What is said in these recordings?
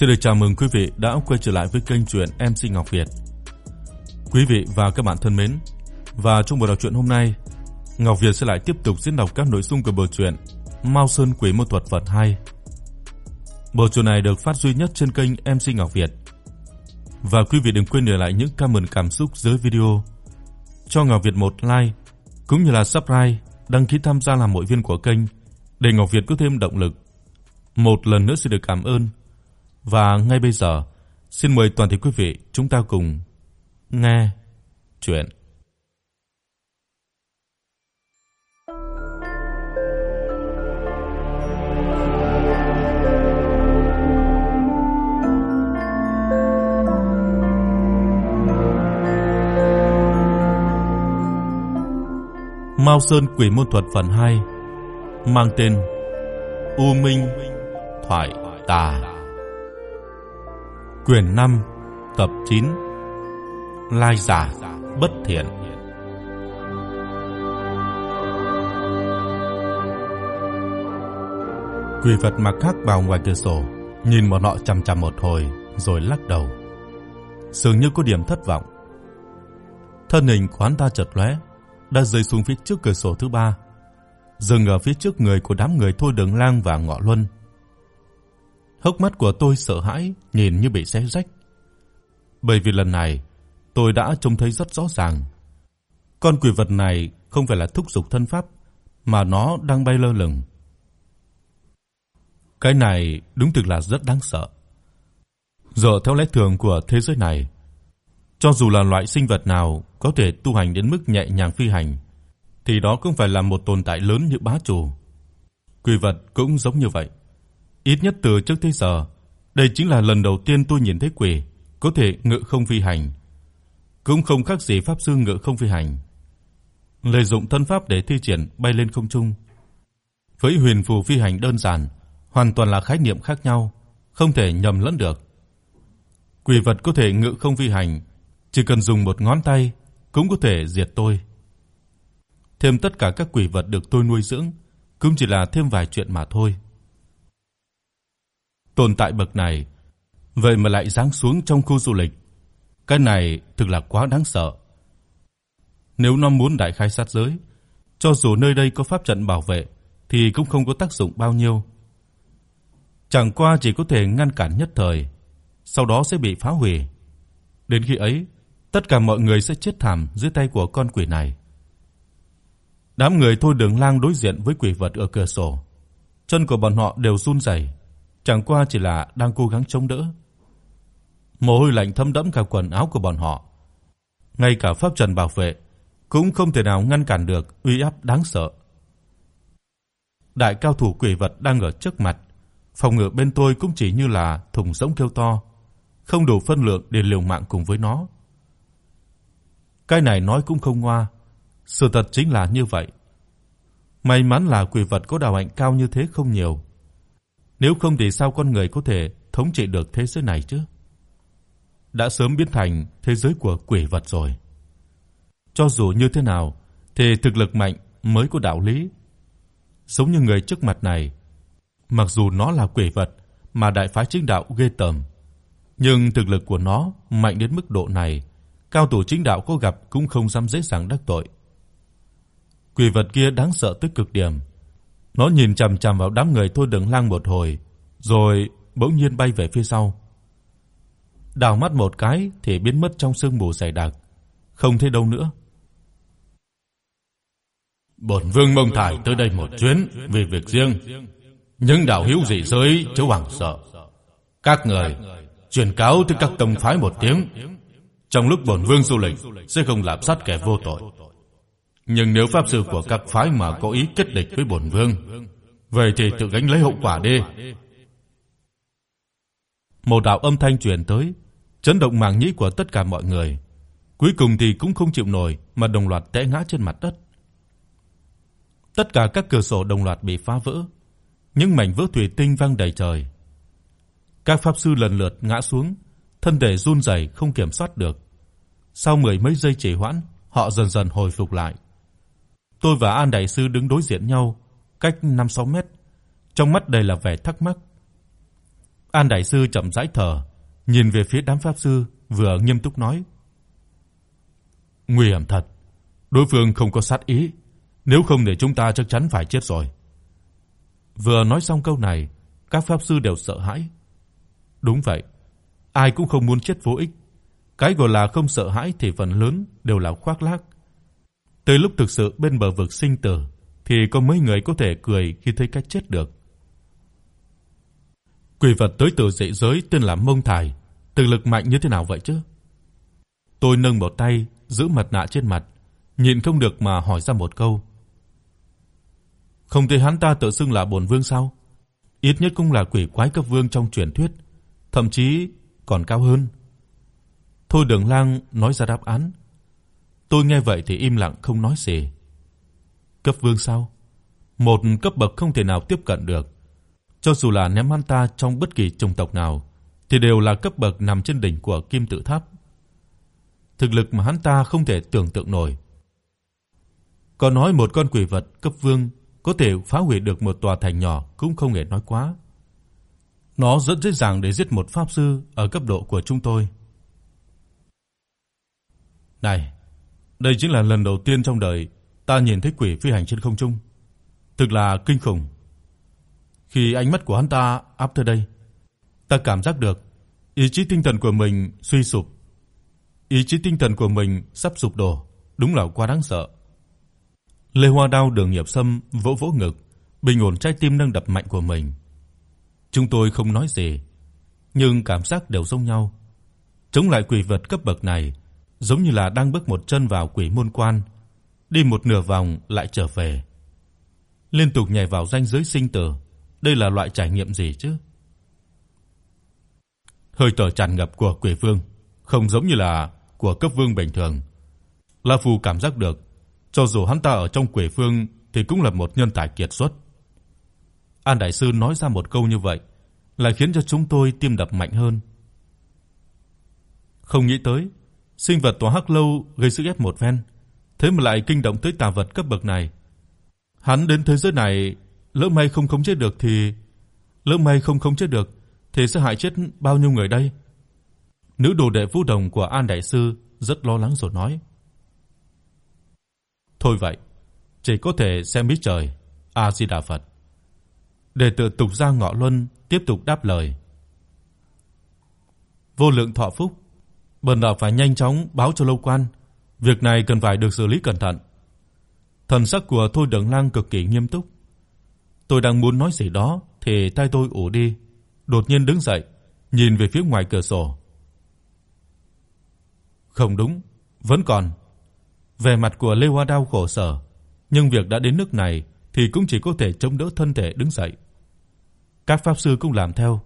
Xin được chào mừng quý vị đã quay trở lại với kênh truyện MC Ngọc Việt. Quý vị và các bạn thân mến, và trong buổi đọc truyện hôm nay, Ngọc Việt sẽ lại tiếp tục diễn đọc các nội dung của bộ truyện Mao Sơn Quỷ Môn Thuật Vật 2. Bộ truyện này được phát duy nhất trên kênh MC Ngọc Việt. Và quý vị đừng quên để lại những comment cảm xúc dưới video. Cho Ngọc Việt một like cũng như là subscribe, đăng ký tham gia làm hội viên của kênh để Ngọc Việt có thêm động lực. Một lần nữa xin được cảm ơn và ngay bây giờ, xin mời toàn thể quý vị chúng ta cùng nghe chuyện. Mao Sơn Quỷ môn thuật phần 2 mang tên U Minh Thoại Tà. Quyển 5, tập 9. Lai giả bất thiện. Quỷ vật mặc khắc vào ngoài cửa sổ, nhìn bọn họ chằm chằm một hồi rồi lắc đầu. Dường như có điểm thất vọng. Thân hình quán ta chợt lóe, đã rơi xuống phía trước cửa sổ thứ ba, dừng ở phía trước người của đám người Thôi Đường Lang và Ngọ Luân. Hốc mắt của tôi sợ hãi, nhìn như bị xé rách. Bởi vì lần này, tôi đã trông thấy rất rõ ràng. Con quỷ vật này không phải là thúc dục thân pháp, mà nó đang bay lơ lửng. Cái này đúng thực là rất đáng sợ. Dựa theo lẽ thường của thế giới này, cho dù là loại sinh vật nào có thể tu hành đến mức nhẹ nhàng phi hành, thì đó cũng phải là một tồn tại lớn như bá chủ. Quỷ vật cũng giống như vậy. Ít nhất từ trước tới giờ, đây chính là lần đầu tiên tôi nhìn thấy quỷ có thể ngự không phi hành. Cũng không khác gì pháp sư ngự không phi hành. Lợi dụng thân pháp để thi triển bay lên không trung. Với huyền phù phi hành đơn giản, hoàn toàn là khái niệm khác nhau, không thể nhầm lẫn được. Quỷ vật có thể ngự không phi hành, chỉ cần dùng một ngón tay cũng có thể diệt tôi. Thêm tất cả các quỷ vật được tôi nuôi dưỡng, cũng chỉ là thêm vài chuyện mà thôi tồn tại bậc này, vậy mà lại giáng xuống trong khu du lịch. Cái này thực là quá đáng sợ. Nếu nó muốn đại khai sát giới, cho dù nơi đây có pháp trận bảo vệ thì cũng không có tác dụng bao nhiêu. Chẳng qua chỉ có thể ngăn cản nhất thời, sau đó sẽ bị phá hủy. Đến khi ấy, tất cả mọi người sẽ chết thảm dưới tay của con quỷ này. Đám người thôi Đường Lang đối diện với quỷ vật ở cửa sổ, chân của bọn họ đều run rẩy chẳng qua chỉ là đang cố gắng chống đỡ. Mồ hôi lạnh thấm đẫm cả quần áo của bọn họ. Ngay cả pháp trận bảo vệ cũng không thể nào ngăn cản được uy áp đáng sợ. Đại cao thủ quỷ vật đang ở trước mặt, phòng ngự bên tôi cũng chỉ như là thùng rỗng kêu to, không đủ phân lượng để liều mạng cùng với nó. Cái này nói cũng không ngoa, sự thật chính là như vậy. May mắn là quỷ vật có đạo hạnh cao như thế không nhiều. Nếu không thì sao con người có thể thống trị được thế giới này chứ? Đã sớm biến thành thế giới của quỷ vật rồi. Cho dù như thế nào thì thực lực mạnh mới có đạo lý. Giống như người trước mặt này, mặc dù nó là quỷ vật mà đại phái chính đạo ghê tởm, nhưng thực lực của nó mạnh đến mức độ này, cao thủ chính đạo có gặp cũng không dám dễ dàng đắc tội. Quỷ vật kia đáng sợ tới cực điểm, nó nhìn chằm chằm vào đám người Thôi Đường Lang một hồi, rồi bỗng nhiên bay về phía sau. Đảo mắt một cái thì biến mất trong sương mù dày đặc, không thấy đâu nữa. Bổn vương mong thải tới đây một chuyến vì việc riêng. Những đạo hữu dị giới chớ hoảng sợ. Các người truyền cáo tới các tông phái một tiếng. Trong lúc bổn vương du lịch sẽ không lạm sát kẻ vô tội. Nhưng nếu pháp sư của các phái mà có ý kết địch với bổn vương, vậy thì tự gánh lấy hậu quả đi. Một đạo âm thanh truyền tới, chấn động màng nhĩ của tất cả mọi người. Cuối cùng thì cũng không chịu nổi mà đồng loạt té ngã trên mặt đất. Tất cả các cửa sổ đồng loạt bị phá vỡ, những mảnh vỡ thủy tinh văng đầy trời. Các pháp sư lần lượt ngã xuống, thân thể run rẩy không kiểm soát được. Sau mười mấy giây trì hoãn, họ dần dần hồi phục lại. Tôi và An đại sư đứng đối diện nhau, cách 5-6 mét, trong mắt đầy là vẻ thắc mắc. An đại sư chậm rãi thở, nhìn về phía đám pháp sư, vừa nghiêm túc nói: "Nguy hiểm thật, đối phương không có sát ý, nếu không để chúng ta chắc chắn phải chết rồi." Vừa nói xong câu này, các pháp sư đều sợ hãi. Đúng vậy, ai cũng không muốn chết vô ích. Cái gọi là không sợ hãi thì phần lớn đều là khoác lác. Tới lúc thực sự bên bờ vực sinh tử thì có mấy người có thể cười khi thấy cái chết được. Quỷ vật tới từ dị giới tên là Mông Thải, thực lực mạnh như thế nào vậy chứ? Tôi nâng một tay giữ mặt nạ trên mặt, nhịn không được mà hỏi ra một câu. Không thấy hắn ta tự xưng là bổn vương sao? Ít nhất cũng là quỷ quái cấp vương trong truyền thuyết, thậm chí còn cao hơn. Thôi Đường Lang nói ra đáp án. Tôi nghe vậy thì im lặng không nói gì. Cấp vương sao? Một cấp bậc không thể nào tiếp cận được. Cho dù là ném hắn ta trong bất kỳ chủng tộc nào thì đều là cấp bậc nằm trên đỉnh của kim tự tháp. Thực lực mà hắn ta không thể tưởng tượng nổi. Có nói một con quỷ vật cấp vương có thể phá hủy được một tòa thành nhỏ cũng không hề nói quá. Nó rất dễ dàng để giết một pháp sư ở cấp độ của chúng tôi. Này, đây chính là lần đầu tiên trong đời ta nhìn thấy quỷ phi hành trên không trung. Thực là kinh khủng. Khi ánh mắt của hắn ta áp tới đây, ta cảm giác được ý chí tinh thần của mình suy sụp. Ý chí tinh thần của mình sắp sụp đổ, đúng là quá đáng sợ. Lê Hoa Đao Đường Nghiệp Sâm vỗ vỗ ngực, bình ổn trái tim đang đập mạnh của mình. Chúng tôi không nói gì, nhưng cảm giác đều giống nhau. Chống lại quỷ vật cấp bậc này, giống như là đang bước một chân vào quỷ môn quan, đi một nửa vòng lại trở về. Liên tục nhảy vào ranh giới sinh tử, đây là loại trải nghiệm gì chứ? Hơi thở tràn ngập của quỷ vương không giống như là của cấp vương bình thường. La Phù cảm giác được, cho dù hắn ta ở trong quỷ vương thì cũng là một nhân tài kiệt xuất. An đại sư nói ra một câu như vậy, lại khiến cho chúng tôi tim đập mạnh hơn. Không nghĩ tới, sinh vật tòa hắc lâu gây sức ép một phen, thế mà lại kinh động tới tà vật cấp bậc này. Hắn đến thế giới này, lỡ may không khống chế được thì lỡ may không khống chế được thì sẽ hại chết bao nhiêu người đây? Nữ đồ đệ Vũ Đồng của An đại sư rất lo lắng rồi nói. Thôi vậy, chỉ có thể xem biết trời. A Di Đà Phật. Đệ tử Tục Gia Ngọ Luân tiếp tục đáp lời. Vô lượng thọ phúc, bần đạo phải nhanh chóng báo cho lâu quan, việc này cần phải được xử lý cẩn thận. Thần sắc của Thôi Đường Lang cực kỳ nghiêm túc. Tôi đang muốn nói gì đó thì tay tôi ù đi, đột nhiên đứng dậy, nhìn về phía ngoài cửa sổ. Không đúng, vẫn còn. Vẻ mặt của Lê Hoa Đao khổ sở, nhưng việc đã đến nước này thì cũng chỉ có thể chống đỡ thân thể đứng dậy. Các pháp sư cũng làm theo,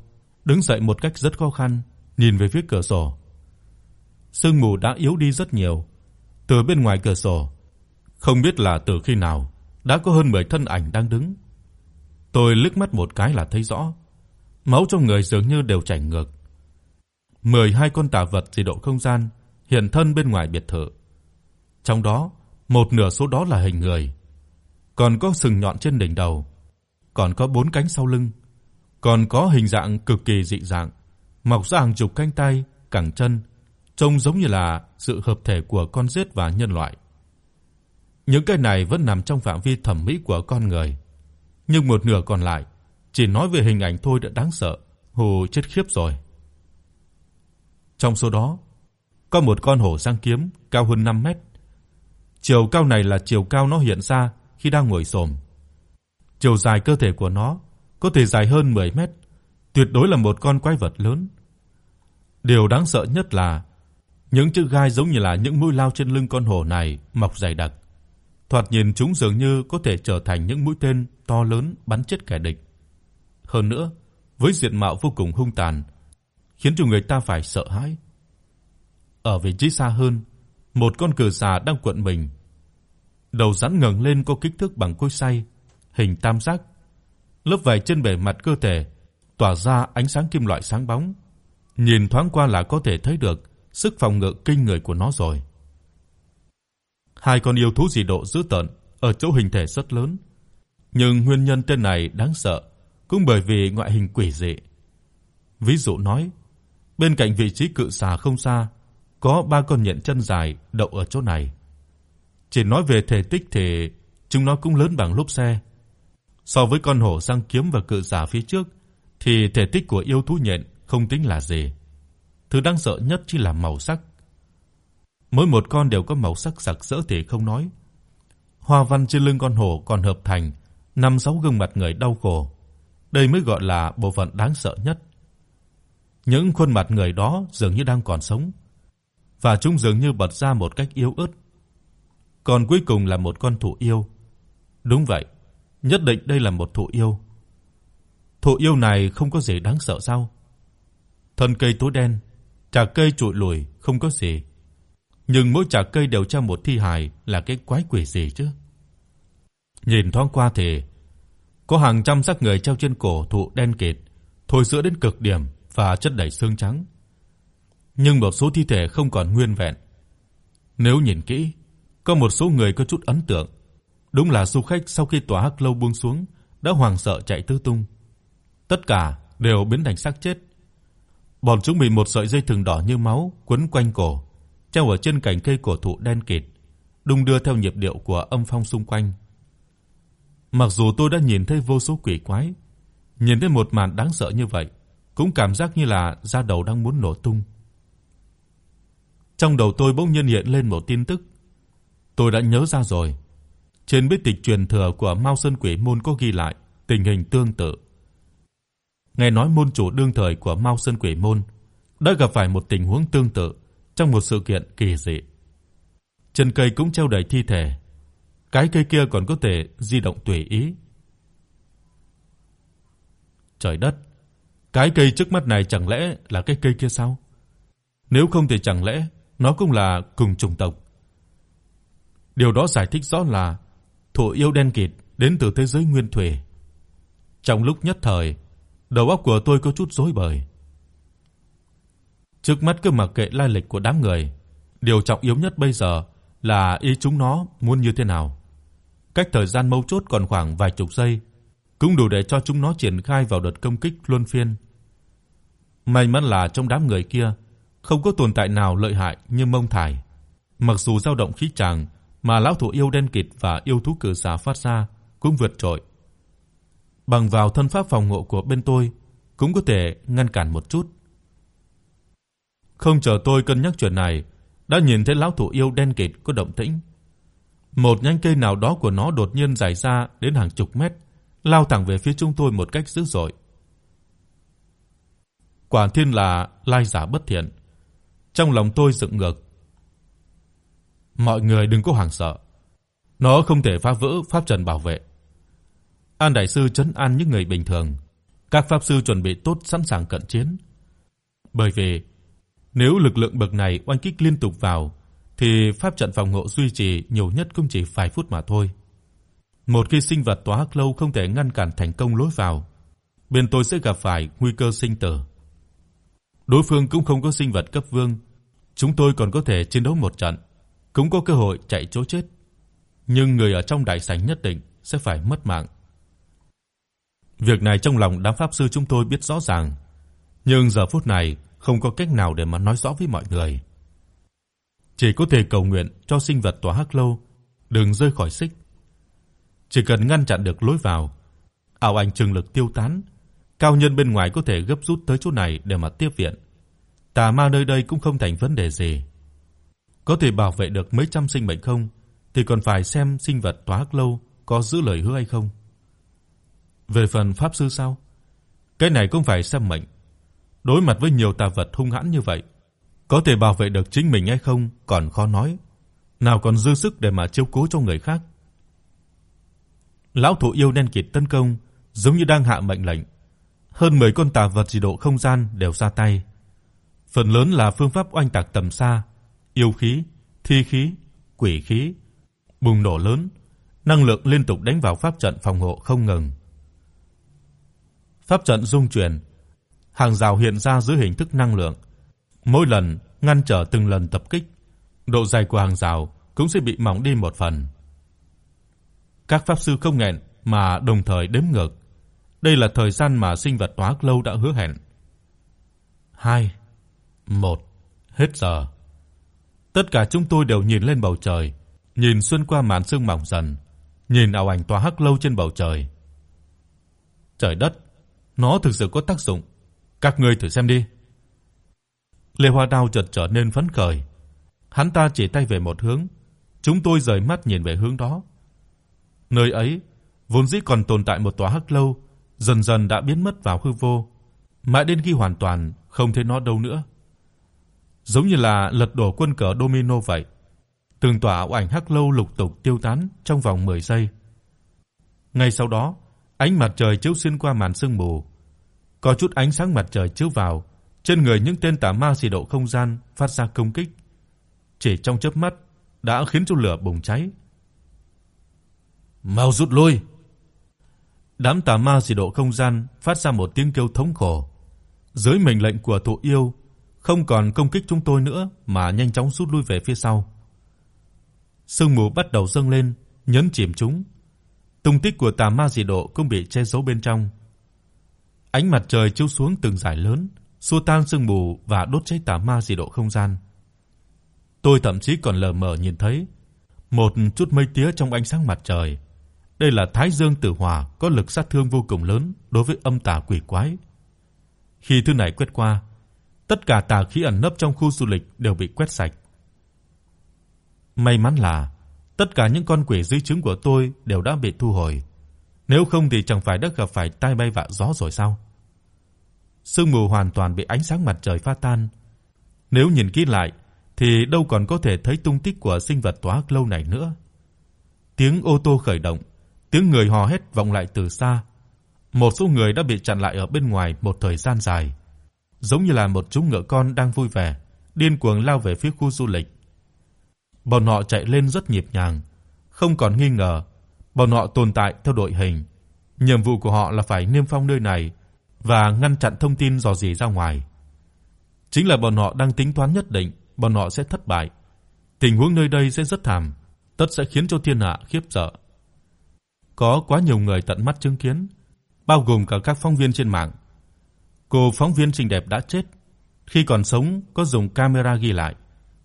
đứng dậy một cách rất khó khăn, nhìn về phía cửa sổ. Sương mù đã yếu đi rất nhiều. Từ bên ngoài cửa sổ, không biết là từ khi nào, đã có hơn 10 thân ảnh đang đứng. Tôi liếc mắt một cái là thấy rõ, máu trong người dường như đều chảy ngược. 12 con tà vật dị độ không gian hiện thân bên ngoài biệt thự. Trong đó, một nửa số đó là hình người, còn có sừng nhọn trên đỉnh đầu, còn có bốn cánh sau lưng, còn có hình dạng cực kỳ dị dạng, mọc ra hàng chục cánh tay, cẳng chân, trông giống như là sự hợp thể của con rết và nhân loại. Những cái này vẫn nằm trong phạm vi thẩm mỹ của con người, nhưng một nửa còn lại chỉ nói về hình ảnh thôi đã đáng sợ, hồ chết khiếp rồi. Trong số đó, có một con hổ răng kiếm cao hơn 5 mét. Chiều cao này là chiều cao nó hiện ra khi đang ngồi xổm. Chiều dài cơ thể của nó có thể dài hơn 10 mét, tuyệt đối là một con quái vật lớn. Điều đáng sợ nhất là những chữ gai giống như là những mũi lao trên lưng con hổ này mọc dày đặc. Thoạt nhìn chúng dường như có thể trở thành những mũi tên to lớn bắn chết kẻ địch. Hơn nữa, với diện mạo vô cùng hung tàn, khiến cho người ta phải sợ hãi. Ở vị trí xa hơn, một con cừu già đang cuộn mình. Đầu rắn ngẩng lên có kích thước bằng cối xay, hình tam giác. Lớp vảy trên bề mặt cơ thể tỏa ra ánh sáng kim loại sáng bóng. Nhìn thoáng qua là có thể thấy được sức phòng ngự kinh người của nó rồi. Hai con yêu thú dị độ dữ tợn ở chỗ hình thể rất lớn, nhưng nguyên nhân tên này đáng sợ cũng bởi vì ngoại hình quỷ dị. Ví dụ nói, bên cạnh vị trí cự xà không xa, có ba con nhện chân dài đậu ở chỗ này. Chỉ nói về thể tích thì chúng nó cũng lớn bằng lốp xe. So với con hổ răng kiếm và cự xà phía trước thì thể tích của yêu thú nhện không tính là gì. Thứ đáng sợ nhất chỉ là màu sắc. Mỗi một con đều có màu sắc sặc sỡ thì không nói. Hoa văn trên lưng con hổ còn hợp thành năm sáu gương mặt người đau khổ. Đây mới gọi là bộ phận đáng sợ nhất. Những khuôn mặt người đó dường như đang còn sống, và chúng dường như bật ra một cách yếu ớt. Còn cuối cùng là một con thú yêu. Đúng vậy, nhất định đây là một thú yêu. Thú yêu này không có gì đáng sợ sao? Thân cây tối đen, Trà cây trụi lùi không có gì. Nhưng mỗi trà cây đều treo một thi hài là cái quái quỷ gì chứ? Nhìn thoáng qua thì có hàng trăm xác người treo trên cổ thụ đen kịt, thối rữa đến cực điểm và chất đầy xương trắng. Nhưng một số thi thể không còn nguyên vẹn. Nếu nhìn kỹ, có một số người có chút ấn tượng. Đúng là du khách sau khi tòa hắc lâu buông xuống đã hoảng sợ chạy tứ tung. Tất cả đều biến thành xác chết. Bọn chúng bị một sợi dây thừng đỏ như máu quấn quanh cổ, treo ở trên cành cây cổ thụ đen kịt, đung đưa theo nhịp điệu của âm phong xung quanh. Mặc dù tôi đã nhìn thấy vô số quỷ quái, nhìn thấy một màn đáng sợ như vậy, cũng cảm giác như là da đầu đang muốn nổ tung. Trong đầu tôi bỗng nhiên hiện lên một tin tức. Tôi đã nhớ ra rồi. Trên bí tịch truyền thừa của Mao Sơn Quỷ môn có ghi lại tình hình tương tự. Nghe nói môn chủ đương thời của Mao Sơn Quỷ môn đã gặp phải một tình huống tương tự trong một sự kiện kỳ dị. Trên cây cũng treo đầy thi thể, cái cây kia còn có thể di động tùy ý. Trời đất, cái cây trước mắt này chẳng lẽ là cái cây kia sao? Nếu không thì chẳng lẽ nó cũng là cùng chủng tộc? Điều đó giải thích rõ là thổ yêu đen kịt đến từ thế giới nguyên thủy. Trong lúc nhất thời, đầu óc của tôi có chút rối bời. Trước mắt cứ mặc kệ lai lịch của đám người, điều trọng yếu nhất bây giờ là ý chúng nó muốn như thế nào. Cách thời gian mấu chốt còn khoảng vài chục giây, cũng đủ để cho chúng nó triển khai vào đợt công kích luân phiên. May mắn là trong đám người kia không có tồn tại nào lợi hại như Mông Thải. Mặc dù dao động khí chàng mà lão thủ yêu đen kịt và yêu thú cử xà phát ra cũng vượt trội. Bằng vào thân pháp phòng ngự của bên tôi cũng có thể ngăn cản một chút. Không chờ tôi cân nhắc chuyện này, đã nhìn thấy lão thủ yêu đen kịt có động tĩnh. Một nhánh cây nào đó của nó đột nhiên dài ra đến hàng chục mét, lao thẳng về phía chúng tôi một cách dữ dội. Quả thiên là lai giả bất thiện. Trong lòng tôi dựng ngược. Mọi người đừng có hoảng sợ. Nó không thể phá vỡ pháp trận bảo vệ. An đại sư trấn an những người bình thường, các pháp sư chuẩn bị tốt sẵn sàng cận chiến. Bởi vì nếu lực lượng bậc này oanh kích liên tục vào thì pháp trận phòng hộ duy trì nhiều nhất cũng chỉ vài phút mà thôi. Một khi sinh vật tỏa hắc lâu không thể ngăn cản thành công lối vào, bên tôi sẽ gặp phải nguy cơ sinh tử. Đối phương cũng không có sinh vật cấp vương, chúng tôi còn có thể chiến đấu một trận, cũng có cơ hội chạy trốn chết. Nhưng người ở trong đại sảnh nhất định sẽ phải mất mạng. Việc này trong lòng đám pháp sư chúng tôi biết rõ ràng, nhưng giờ phút này không có cách nào để mà nói rõ với mọi người. Chỉ có thể cầu nguyện cho sinh vật tòa hắc lâu đừng rơi khỏi xích. Chỉ cần ngăn chặn được lối vào, ảo ảnh trường lực tiêu tán, cao nhân bên ngoài có thể gấp rút tới chỗ này để mà tiếp viện. Tà ma nơi đây cũng không thành vấn đề gì. Có thể bảo vệ được mấy trăm sinh mệnh không thì còn phải xem sinh vật tòa hắc lâu có giữ lời hứa hay không. Về phần pháp sư sao? Cái này cũng phải xem mệnh. Đối mặt với nhiều tà vật hung hãn như vậy, có thể bảo vệ được chính mình hay không còn khó nói, nào còn dư sức để mà chiếu cố cho người khác. Lão thủ yêu đen kịt tấn công, giống như đang hạ mệnh lệnh. Hơn 10 con tà vật dị độ không gian đều ra tay. Phần lớn là phương pháp oanh tạc tầm xa, yêu khí, thi khí, quỷ khí, bùng nổ lớn, năng lượng liên tục đánh vào pháp trận phòng hộ không ngừng. Pháp trận dung chuyển, hàng rào hiện ra dưới hình thức năng lượng, mỗi lần ngăn trở từng lần tập kích, độ dày của hàng rào cũng sẽ bị mỏng đi một phần. Các pháp sư không nghẹn mà đồng thời đếm ngược. Đây là thời gian mà sinh vật toát lâu đã hứa hẹn. 2 1 Hết giờ. Tất cả chúng tôi đều nhìn lên bầu trời, nhìn xuyên qua màn sương mỏng dần, nhìn ảo ảnh tòa hắc lâu trên bầu trời. Trời đất, nó thực sự có tác dụng. Các ngươi thử xem đi. Lê Hoa Đao chợt trở nên phấn khởi. Hắn ta chỉ tay về một hướng, chúng tôi rời mắt nhìn về hướng đó. Nơi ấy vốn dĩ còn tồn tại một tòa hắc lâu, dần dần đã biến mất vào hư vô, mãi đến khi hoàn toàn không thấy nó đâu nữa. Giống như là lật đổ quân cờ domino vậy. Từng tòa ảo ảnh hắc lâu lục tục tiêu tán trong vòng 10 giây. Ngay sau đó, ánh mặt trời chiếu xuyên qua màn sương mù, có chút ánh sáng mặt trời chiếu vào, trên người những tên tà ma xì độ không gian phát ra công kích. Chỉ trong chớp mắt đã khiến cho lửa bùng cháy. Mau rút lui. Đám tà ma xì độ không gian phát ra một tiếng kêu thống khổ. Dưới mệnh lệnh của tổ yêu, không còn công kích chúng tôi nữa mà nhanh chóng rút lui về phía sau. Sương mù bắt đầu dâng lên, nhấn chìm chúng. Tung tích của tà ma dị độ cũng bị che giấu bên trong. Ánh mặt trời chiếu xuống từng dải lớn, xua tan sương mù và đốt cháy tà ma dị độ không gian. Tôi thậm chí còn lờ mờ nhìn thấy một chút mây tía trong ánh sáng mặt trời. Đây là Thái Dương Tử Hỏa có lực sát thương vô cùng lớn đối với âm tà quỷ quái. Khi thứ này quét qua, tất cả tà khí ẩn nấp trong khu du lịch đều bị quét sạch. May mắn là tất cả những con quỷ dưới trứng của tôi đều đã bị thu hồi, nếu không thì chẳng phải đã gặp phải tai bay vạ gió rồi sao? Sương mù hoàn toàn bị ánh sáng mặt trời phá tan. Nếu nhìn kỹ lại thì đâu còn có thể thấy tung tích của sinh vật tỏa lâu này nữa. Tiếng ô tô khởi động, tiếng người hò hét vọng lại từ xa. Một số người đã bị chặn lại ở bên ngoài một thời gian dài, giống như là một chú ngựa con đang vui vẻ, điên cuồng lao về phía khu du lịch. Bọn họ chạy lên rất nhịp nhàng, không còn nghi ngờ, bọn họ tồn tại theo đội hình. Nhiệm vụ của họ là phải niêm phong nơi này và ngăn chặn thông tin dò dỉ ra ngoài. Chính là bọn họ đang tính toán nhất định bọn họ sẽ thất bại. Tình huống nơi đây sẽ rất thảm, tất sẽ khiến cho thiên hạ khiếp sợ. Có quá nhiều người tận mắt chứng kiến, bao gồm cả các phóng viên trên mạng. Cô phóng viên xinh đẹp đã chết, khi còn sống có dùng camera ghi lại,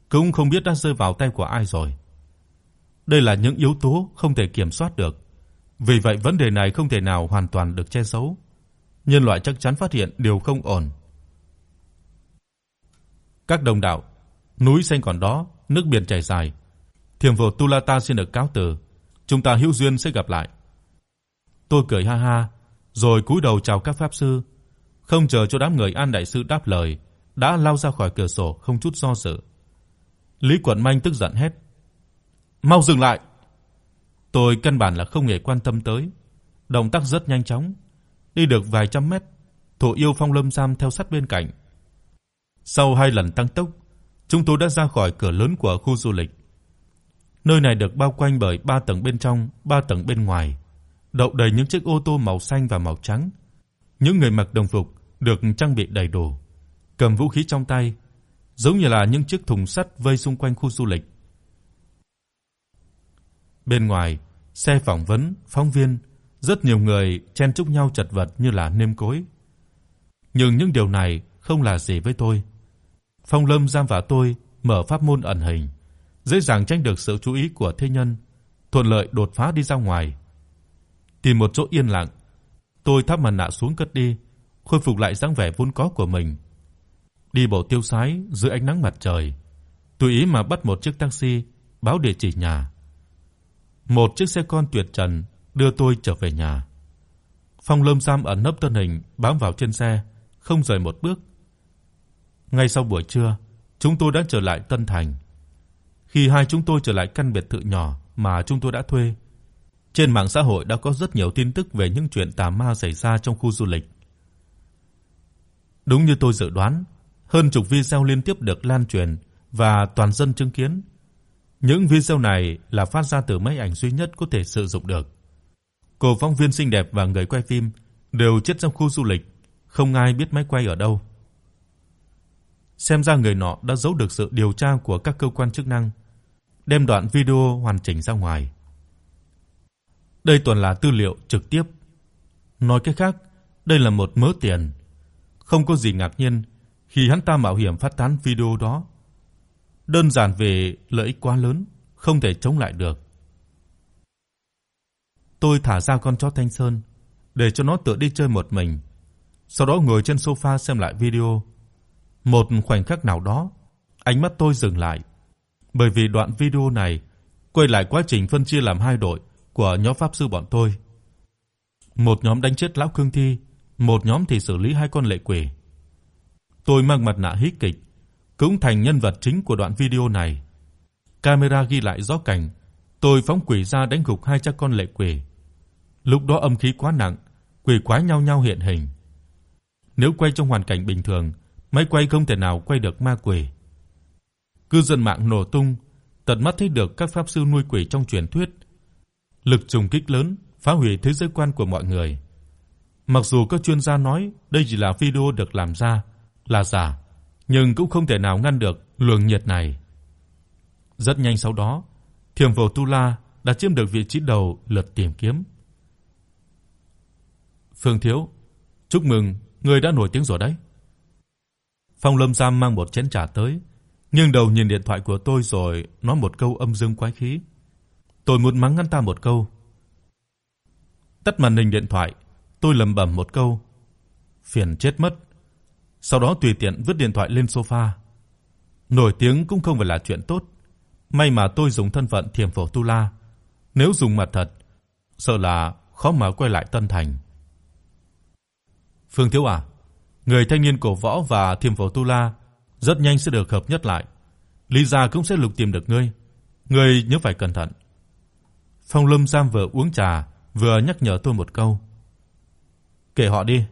cũng không biết đã rơi vào tay của ai rồi. Đây là những yếu tố không thể kiểm soát được. Vì vậy vấn đề này không thể nào hoàn toàn được che giấu. Nhân loại chắc chắn phát hiện điều không ổn. Các đồng đạo, núi xanh còn đó, nước biển chảy dài. Thiểm vô Tu La Ta xin được cáo từ, chúng ta hữu duyên sẽ gặp lại. Tôi cười ha ha, rồi cúi đầu chào các pháp sư, không chờ cho đám người An đại sư đáp lời, đã lao ra khỏi cửa sổ không chút do dự. Lý Quận Minh tức giận hét: "Mau dừng lại!" Tôi căn bản là không hề quan tâm tới, động tác rất nhanh chóng, đi được vài trăm mét, Thổ Yêu Phong Lâm Giam theo sát bên cạnh. Sau hai lần tăng tốc, chúng tôi đã ra khỏi cửa lớn của khu du lịch. Nơi này được bao quanh bởi 3 tầng bên trong, 3 tầng bên ngoài, đậu đầy những chiếc ô tô màu xanh và màu trắng. Những người mặc đồng phục được trang bị đầy đủ, cầm vũ khí trong tay, giống như là những chiếc thùng sắt vây xung quanh khu du lịch. Bên ngoài, xe phỏng vấn, phóng viên, rất nhiều người chen chúc nhau chật vật như là nêm cối. Nhưng những điều này không là gì với tôi. Phong Lâm giam và tôi mở pháp môn ẩn hình, dễ dàng tránh được sự chú ý của thế nhân, thuận lợi đột phá đi ra ngoài. Tìm một chỗ yên lặng, tôi thắp mặt nạ xuống cất đi, khôi phục lại dáng vẻ vốn có của mình. Đi bộ tiêu sái dưới ánh nắng mặt trời, tùy ý mà bắt một chiếc taxi báo địa chỉ nhà. Một chiếc xe con tuyệt trần đưa tôi trở về nhà. Phong Lâm Sam ẩn nấp thân hình bám vào trên xe, không rời một bước. Ngay sau buổi trưa, chúng tôi đã trở lại Tân Thành. Khi hai chúng tôi trở lại căn biệt thự nhỏ mà chúng tôi đã thuê, trên mạng xã hội đã có rất nhiều tin tức về những chuyện tà ma xảy ra trong khu du lịch. Đúng như tôi dự đoán, hơn chục video liên tiếp được lan truyền và toàn dân chứng kiến. Những video này là phát ra từ máy ảnh duy nhất có thể sử dụng được. Cô phóng viên xinh đẹp và người quay phim đều chết trong khu du lịch, không ai biết máy quay ở đâu. Xem ra người nọ đã giấu được sự điều tra của các cơ quan chức năng, đem đoạn video hoàn chỉnh ra ngoài. Đây toàn là tư liệu trực tiếp. Nói cách khác, đây là một mớ tiền. Không có gì ngạc nhiên khi hắn ta mạo hiểm phát tán video đó. Đơn giản về lợi ích quá lớn, không thể chống lại được. Tôi thả ra con chó Thanh Sơn để cho nó tự đi chơi một mình, sau đó ngồi trên sofa xem lại video. Một khoảnh khắc nào đó, ánh mắt tôi dừng lại, bởi vì đoạn video này quay lại quá trình phân chia làm hai đội của nhóm pháp sư bọn tôi. Một nhóm đánh chết lão cương thi, một nhóm thì xử lý hai con lệ quỷ. Tôi mang mặt nạ hí kịch, cũng thành nhân vật chính của đoạn video này. Camera ghi lại rõ cảnh tôi phóng quỷ ra đánh gục hai cha con lệ quỷ. Lúc đó âm khí quá nặng, quỷ quái nhau nhau hiện hình. Nếu quay trong hoàn cảnh bình thường, máy quay không thể nào quay được ma quỷ. Cư dân mạng nổ tung, tận mắt thấy được các pháp sư nuôi quỷ trong truyền thuyết. Lực trùng kích lớn, phá hủy thế giới quan của mọi người. Mặc dù các chuyên gia nói đây chỉ là video được làm ra, là giả, nhưng cũng không thể nào ngăn được luồng nhiệt này. Rất nhanh sau đó, Thiểm Vô Tu La đã chiếm được vị trí đầu lượt tìm kiếm. Phương thiếu, chúc mừng, ngươi đã nổi tiếng rồi đấy. Phong Lâm Giam mang một chén trà tới, nghiêng đầu nhìn điện thoại của tôi rồi nói một câu âm dương quái khí. Tôi muốn mắng hắn ta một câu. Tắt màn hình điện thoại, tôi lẩm bẩm một câu, phiền chết mất. Sau đó tùy tiện vứt điện thoại lên sofa. Nổi tiếng cũng không phải là chuyện tốt. May mà tôi dùng thân phận Thiểm Phổ Tu La, nếu dùng mặt thật, sợ là khó mà quay lại Tân Thành. Phương Thiếu à, người thanh niên cổ võ và Thiểm Phổ Tu La rất nhanh sẽ được hợp nhất lại. Lý gia cũng sẽ lục tìm được ngươi. Ngươi nhớ phải cẩn thận. Phong Lâm Giam vừa uống trà, vừa nhắc nhở tôi một câu. Kể họ đi.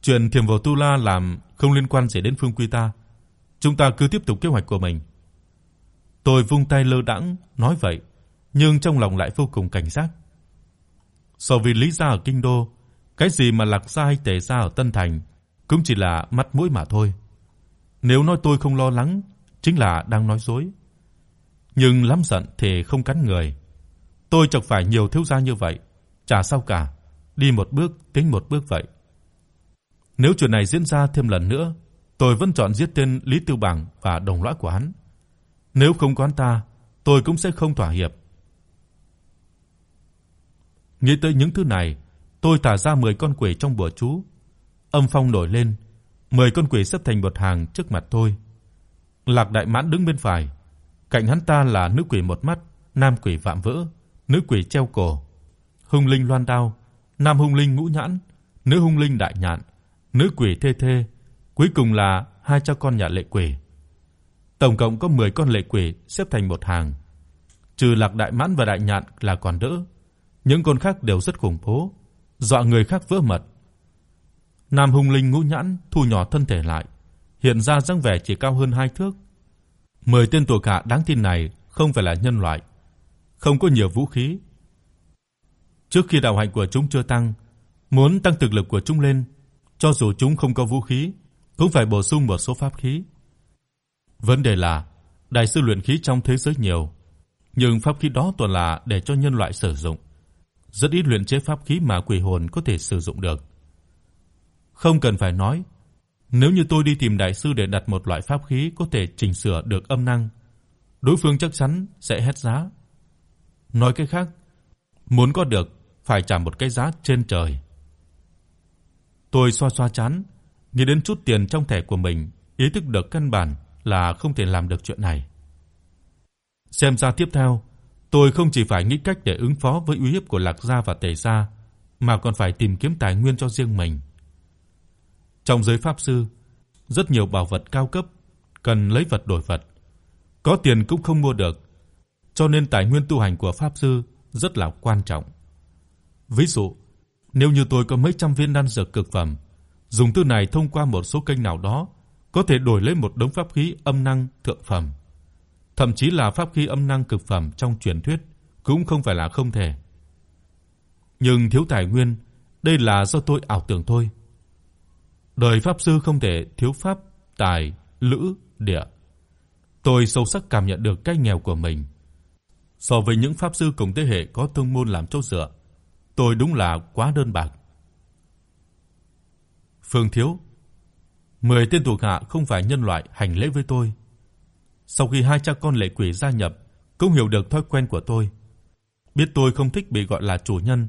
Chuyện Thiểm Phổ Tu La làm không liên quan gì đến Phương Quy ta. Chúng ta cứ tiếp tục kế hoạch của mình. Tôi vung tay lơ đãng nói vậy, nhưng trong lòng lại vô cùng cảnh giác. So với Lý gia ở kinh đô, cái gì mà Lạc gia hay Tề gia ở Tân Thành cũng chỉ là mắt mũi mà thôi. Nếu nói tôi không lo lắng, chính là đang nói dối. Nhưng lắm giận thì không cắn người. Tôi chọc phải nhiều thiếu gia như vậy, chả sao cả, đi một bước tính một bước vậy. Nếu chuyện này diễn ra thêm lần nữa, tôi vẫn chọn giết tên Lý Tiêu Bằng và đồng lõa của hắn. Nếu không có hắn ta, tôi cũng sẽ không thỏa hiệp. Nghĩ tới những thứ này, tôi thả ra 10 con quỷ trong bùa chú. Âm phong nổi lên, 10 con quỷ xếp thành một hàng trước mặt tôi. Lạc Đại Mãn đứng bên phải, cạnh hắn ta là nữ quỷ một mắt, nam quỷ vạm vỡ, nữ quỷ treo cổ, hung linh loan đao, nam hung linh ngũ nhãn, nữ hung linh đại nhạn, nữ quỷ thê thê, cuối cùng là hai cha con nhà lệ quỷ. Tổng cộng có 10 con lệ quỷ xếp thành một hàng. Trừ Lạc Đại Mãn và Đại Nhạn là còn đỡ, những con khác đều rất khủng bố, dọa người khác vỡ mật. Nam hung linh ngũ nhãn thu nhỏ thân thể lại, hiện ra dáng vẻ chỉ cao hơn hai thước. Mười tên tù cả đáng tin này không phải là nhân loại, không có nhiều vũ khí. Trước khi đạo hạnh của chúng chưa tăng, muốn tăng thực lực của chúng lên, cho dù chúng không có vũ khí, cũng phải bổ sung một số pháp khí. Vấn đề là đại sư luyện khí trong thế giới nhiều, nhưng pháp khí đó toàn là để cho nhân loại sử dụng. Rất ít luyện chế pháp khí mà quỷ hồn có thể sử dụng được. Không cần phải nói, nếu như tôi đi tìm đại sư để đặt một loại pháp khí có thể chỉnh sửa được âm năng, đối phương chắc chắn sẽ hét giá. Nói cách khác, muốn có được phải trả một cái giá trên trời. Tôi xoa xoa chán nghĩ đến chút tiền trong thẻ của mình, ý thức được căn bản là không thể làm được chuyện này. Xem ra tiếp theo, tôi không chỉ phải nghĩ cách để ứng phó với uy hiếp của Lạc gia và Tề gia, mà còn phải tìm kiếm tài nguyên cho riêng mình. Trong giới pháp sư, rất nhiều bảo vật cao cấp cần lấy vật đổi vật, có tiền cũng không mua được, cho nên tài nguyên tu hành của pháp sư rất là quan trọng. Ví dụ, nếu như tôi có mấy trăm viên đan dược cực phẩm, dùng thứ này thông qua một số kênh nào đó, có thể đổi lấy một đống pháp khí âm năng thượng phẩm. Thậm chí là pháp khí âm năng cực phẩm trong truyền thuyết cũng không phải là không thể. Nhưng thiếu tài nguyên, đây là do tôi ảo tưởng thôi. Đời pháp sư không thể thiếu pháp, tài, lữ, địa. Tôi sâu sắc cảm nhận được cái nghèo của mình. So với những pháp sư cùng thế hệ có tông môn làm chỗ dựa, tôi đúng là quá đơn bạc. Phương thiếu, Mười tên thuộc hạ không phải nhân loại hành lễ với tôi. Sau khi hai cha con lệ quỷ gia nhập, cũng hiểu được thói quen của tôi. Biết tôi không thích bị gọi là chủ nhân,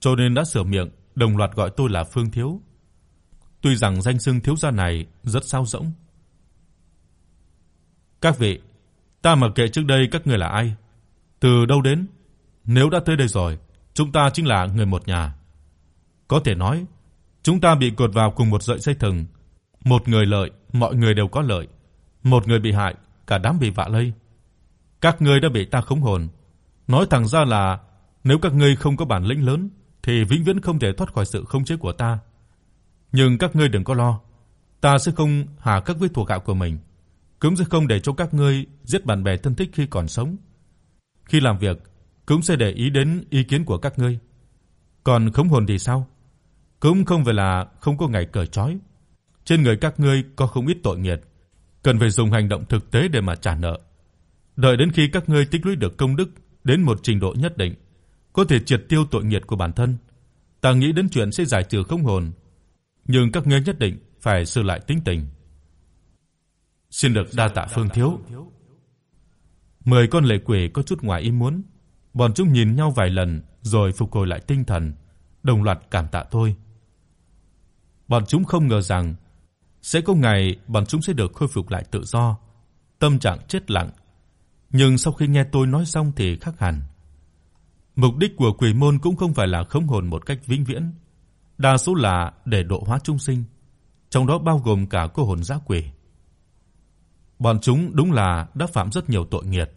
cho nên đã sửa miệng, đồng loạt gọi tôi là Phương thiếu. Tuy rằng danh xưng thiếu gia này rất sao rỗng. Các vị, ta mặc kệ trước đây các người là ai, từ đâu đến, nếu đã tới đây rồi, chúng ta chính là người một nhà. Có thể nói, chúng ta bị cột vào cùng một sợi dây thừng, một người lợi, mọi người đều có lợi, một người bị hại, cả đám bị vạ lây. Các ngươi đã bị ta khống hồn, nói thẳng ra là nếu các ngươi không có bản lĩnh lớn thì vĩnh viễn không thể thoát khỏi sự khống chế của ta. Nhưng các ngươi đừng có lo, ta sẽ không hà các với thuộc hạ của mình, cũng sẽ không để cho các ngươi giết bạn bè thân thích khi còn sống. Khi làm việc, cũng sẽ để ý đến ý kiến của các ngươi. Còn khống hồn thì sao? Cũng không phải là không có ngày cởi trói. Trên người các ngươi có không ít tội nghiệp, cần phải dùng hành động thực tế để mà trả nợ. Đợi đến khi các ngươi tích lũy được công đức đến một trình độ nhất định, có thể triệt tiêu tội nghiệp của bản thân, ta nghĩ đến chuyện sẽ giải trừ khống hồn, nhưng các ngươi nhất định phải sửa lại tính tình. Xin được đa tạ Phương thiếu. Mười con lệ quỷ có chút ngoài ý muốn, bọn chúng nhìn nhau vài lần rồi phục hồi lại tinh thần, đồng loạt cảm tạ tôi. Bọn chúng không ngờ rằng sẽ có ngày bọn chúng sẽ được khôi phục lại tự do, tâm trạng chết lặng. Nhưng sau khi nghe tôi nói xong thì khác hẳn. Mục đích của quỷ môn cũng không phải là khống hồn một cách vĩnh viễn, đa số là để độ hóa chúng sinh, trong đó bao gồm cả cô hồn dã quỷ. Bọn chúng đúng là đã phạm rất nhiều tội nghiệp,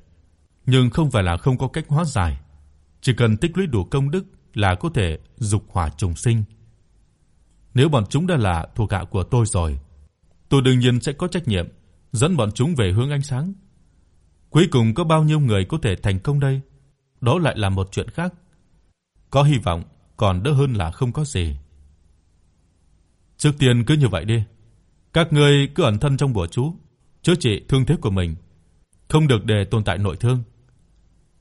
nhưng không phải là không có cách hóa giải, chỉ cần tích lũy đủ công đức là có thể dục hỏa trùng sinh. Nếu bọn chúng đã là thuộc hạ của tôi rồi, tôi đương nhiên sẽ có trách nhiệm dẫn bọn chúng về hướng ánh sáng. Cuối cùng có bao nhiêu người có thể thành công đây? Đó lại là một chuyện khác. Có hy vọng còn đỡ hơn là không có gì. Trước tiên cứ như vậy đi. Các ngươi cứ ẩn thân trong bùa chú, chữa trị thương thế của mình, không được để tồn tại nội thương.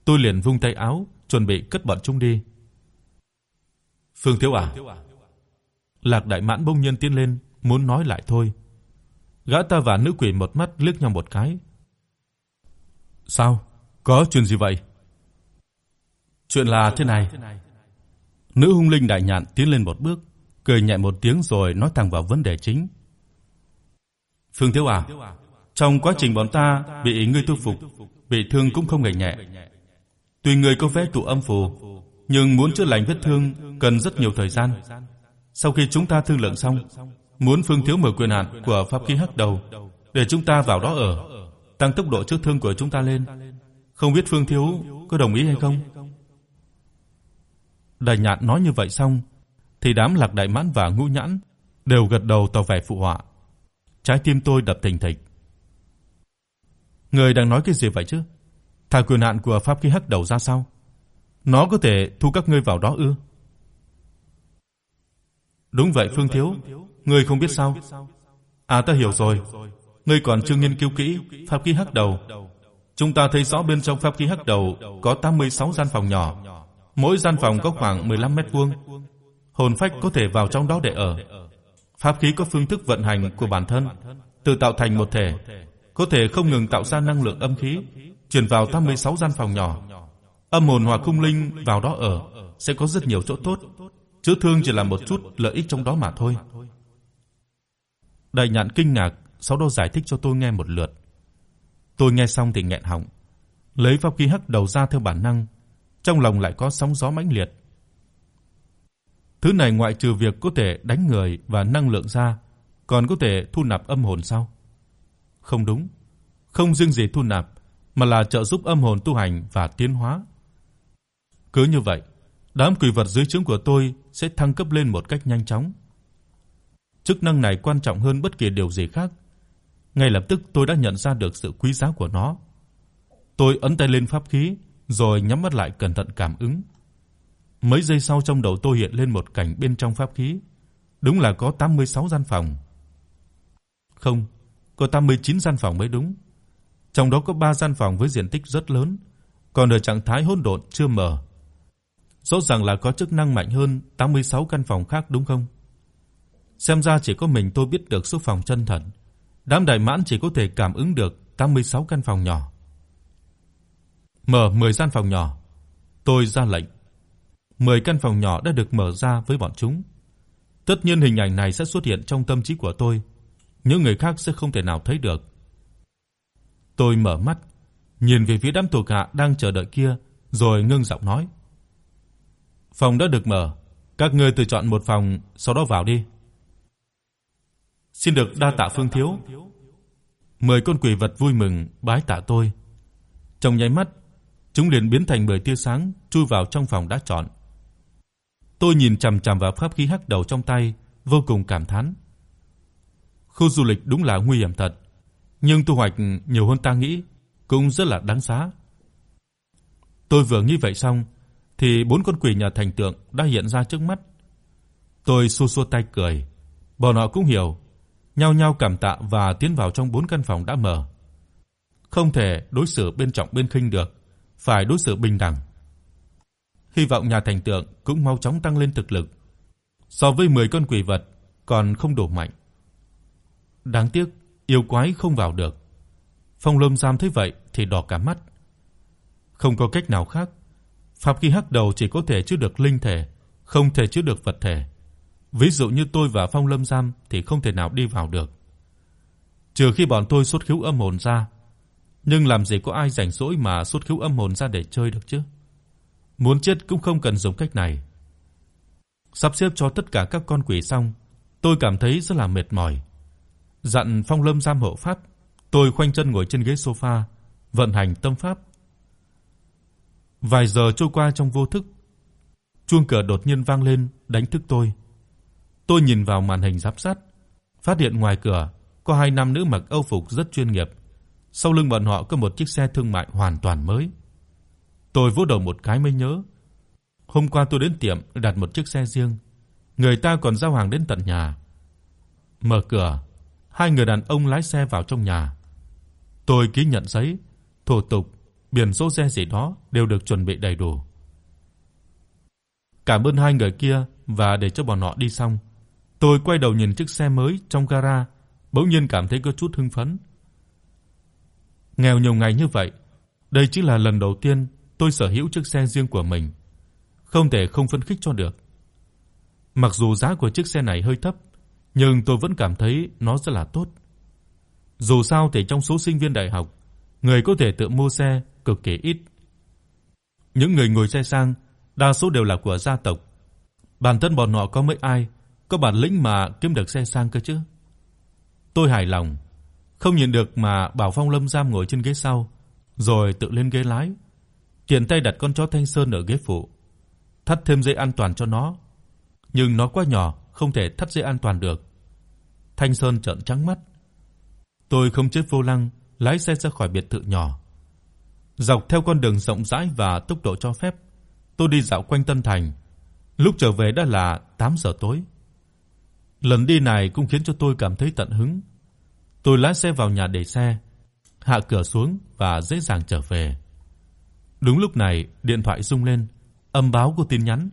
Tôi liền vung tay áo, chuẩn bị cất bọn chúng đi. Phương Thiếu à? Lạc Đại Mãn bỗng nhiên tiến lên, muốn nói lại thôi. Gã ta và nữ quỷ một mắt liếc nhau một cái. Sao? Có chuyện gì vậy? Chuyện là thế này. Nữ hung linh đại nhạn tiến lên một bước, cười nhẹ một tiếng rồi nói thẳng vào vấn đề chính. Phương Thiếu à, trong quá trình bọn ta bị ngươi thu phục, bị thương cũng không hề nhẹ. Tuy người có vẽ tụ âm phù, nhưng muốn chữa lành vết thương cần rất nhiều thời gian. Sau khi chúng ta thương lượng xong, muốn Phương Thiếu mở quyền hạn của pháp khí hắc đầu để chúng ta vào đó ở, tăng tốc độ chữa thương của chúng ta lên. Không biết Phương Thiếu có đồng ý hay không? Đại Nhạn nói như vậy xong, thì đám Lạc Đại Mãn và Ngũ Nhãn đều gật đầu tỏ vẻ phụ họa. Trái tim tôi đập thình thịch. Người đang nói cái gì vậy chứ? Thả quyền hạn của pháp khí hắc đầu ra sao? Nó có thể thu các ngươi vào đó ư? Đúng vậy Phương thiếu, ngươi không biết sao? À ta hiểu rồi. Ngươi còn chưa nghiên cứu kỹ pháp khí hắc đầu. Chúng ta thấy rõ bên trong pháp khí hắc đầu có 86 gian phòng nhỏ, mỗi gian phòng có khoảng 15 mét vuông. Hồn phách có thể vào trong đó để ở. Pháp khí có phương thức vận hành của bản thân, tự tạo thành một thể, có thể không ngừng tạo ra năng lượng âm khí chuyển vào 86 gian phòng nhỏ. Âm hồn hòa cung linh vào đó ở sẽ có rất nhiều chỗ tốt, chữa thương chỉ là một chút lợi ích trong đó mà thôi. Đại Nhạn kinh ngạc, sau đó giải thích cho tôi nghe một lượt. Tôi nghe xong thì nghẹn họng, lấy pháp khí hắc đầu ra theo bản năng, trong lòng lại có sóng gió mãnh liệt. Thứ này ngoại trừ việc có thể đánh người và năng lượng ra, còn có thể thu nạp âm hồn sao? Không đúng, không riêng gì thu nạp mà là trợ giúp âm hồn tu hành và tiến hóa. Cứ như vậy, đám quỷ vật dưới trướng của tôi sẽ thăng cấp lên một cách nhanh chóng. Chức năng này quan trọng hơn bất kỳ điều gì khác. Ngay lập tức tôi đã nhận ra được sự quý giá của nó. Tôi ấn tay lên pháp khí, rồi nhắm mắt lại cẩn thận cảm ứng. Mấy giây sau trong đầu tôi hiện lên một cảnh bên trong pháp khí, đúng là có 86 gian phòng. Không, có 89 gian phòng mới đúng. Trong đó có 3 gian phòng với diện tích rất lớn, còn ở trạng thái hỗn độn chưa mở. Rõ ràng là có chức năng mạnh hơn 86 căn phòng khác đúng không? xem ra chỉ có mình tôi biết được số phòng chân thật. Đám đại mãn chỉ có thể cảm ứng được 86 căn phòng nhỏ. Mở 10 gian phòng nhỏ. Tôi ra lệnh. 10 căn phòng nhỏ đã được mở ra với bọn chúng. Tất nhiên hình ảnh này sẽ xuất hiện trong tâm trí của tôi, những người khác sẽ không thể nào thấy được. Tôi mở mắt, nhìn về phía đám thuộc hạ đang chờ đợi kia, rồi ngưng giọng nói: "Phòng đã được mở, các ngươi tự chọn một phòng, sau đó vào đi." "Xin được đa tạ Phương thiếu." Mười con quỷ vật vui mừng bái tạ tôi. Trong nháy mắt, chúng liền biến thành mười tia sáng chui vào trong phòng đã chọn. Tôi nhìn chằm chằm vào pháp khí hắc đầu trong tay, vô cùng cảm thán. Khu du lịch đúng là nguy hiểm thật, nhưng thu hoạch nhiều hơn ta nghĩ, cũng rất là đáng giá. Tôi vừa nghĩ vậy xong thì bốn con quỷ nhà thành tượng đã hiện ra trước mắt. Tôi xua xua tay cười, bọn họ cũng hiểu, nhao nhao cảm tạ và tiến vào trong bốn căn phòng đã mở. Không thể đối xử bên trọng bên khinh được, phải đối xử bình đẳng. Hy vọng nhà thành tượng cũng mau chóng tăng lên thực lực. So với 10 con quỷ vật còn không đủ mạnh. Đáng tiếc, yêu quái không vào được. Phong Lâm Giam thấy vậy thì đỏ cả mắt. Không có cách nào khác, pháp khí hắc đầu chỉ có thể chứa được linh thể, không thể chứa được vật thể. Ví dụ như tôi và Phong Lâm Giam thì không thể nào đi vào được. Trừ khi bọn tôi xuất khiếu âm hồn ra, nhưng làm gì có ai rảnh rỗi mà xuất khiếu âm hồn ra để chơi được chứ? Muốn chết cũng không cần dùng cách này. Sắp xếp cho tất cả các con quỷ xong, tôi cảm thấy rất là mệt mỏi. Dặn Phong Lâm giam hộ pháp, tôi khoanh chân ngồi trên ghế sofa, vận hành tâm pháp. Vài giờ trôi qua trong vô thức, chuông cửa đột nhiên vang lên, đánh thức tôi. Tôi nhìn vào màn hình giám sát, phát hiện ngoài cửa có hai nam nữ mặc âu phục rất chuyên nghiệp. Sau lưng bọn họ có một chiếc xe thương mại hoàn toàn mới. Tôi vỗ đầu một cái mới nhớ, hôm qua tôi đến tiệm đặt một chiếc xe riêng, người ta còn giao hàng đến tận nhà. Mở cửa, hai người đàn ông lái xe vào trong nhà. Tôi ký nhận giấy, thủ tục, biển số xe gì đó đều được chuẩn bị đầy đủ. Cảm ơn hai người kia và để cho bọn họ đi xong, tôi quay đầu nhìn chiếc xe mới trong gara, bỗng nhiên cảm thấy có chút hưng phấn. Nghèo nhiều ngày như vậy, đây chính là lần đầu tiên tôi sở hữu chiếc xe riêng của mình, không thể không phấn khích cho được. Mặc dù giá của chiếc xe này hơi thấp, nhưng tôi vẫn cảm thấy nó rất là tốt. Dù sao thì trong số sinh viên đại học, người có thể tự mua xe cực kỳ ít. Những người ngồi xe sang đa số đều là của gia tộc. Bản thân bọn họ có mấy ai có bản lĩnh mà kiếm được xe sang cơ chứ? Tôi hài lòng, không nhìn được mà bảo Phong Lâm giam ngồi trên ghế sau, rồi tự lên ghế lái tiện tay đặt con chó Thanh Sơn ở ghế phụ, thắt thêm dây an toàn cho nó, nhưng nó quá nhỏ, không thể thắt dây an toàn được. Thanh Sơn trợn trắng mắt. Tôi không chết vô lăng, lái xe ra khỏi biệt thự nhỏ. Dọc theo con đường rộng rãi và tốc độ cho phép, tôi đi dạo quanh Tân Thành. Lúc trở về đã là 8 giờ tối. Lần đi này cũng khiến cho tôi cảm thấy tận hứng. Tôi lái xe vào nhà để xe, hạ cửa xuống và dễ dàng trở về. Đúng lúc này, điện thoại rung lên, âm báo của tin nhắn.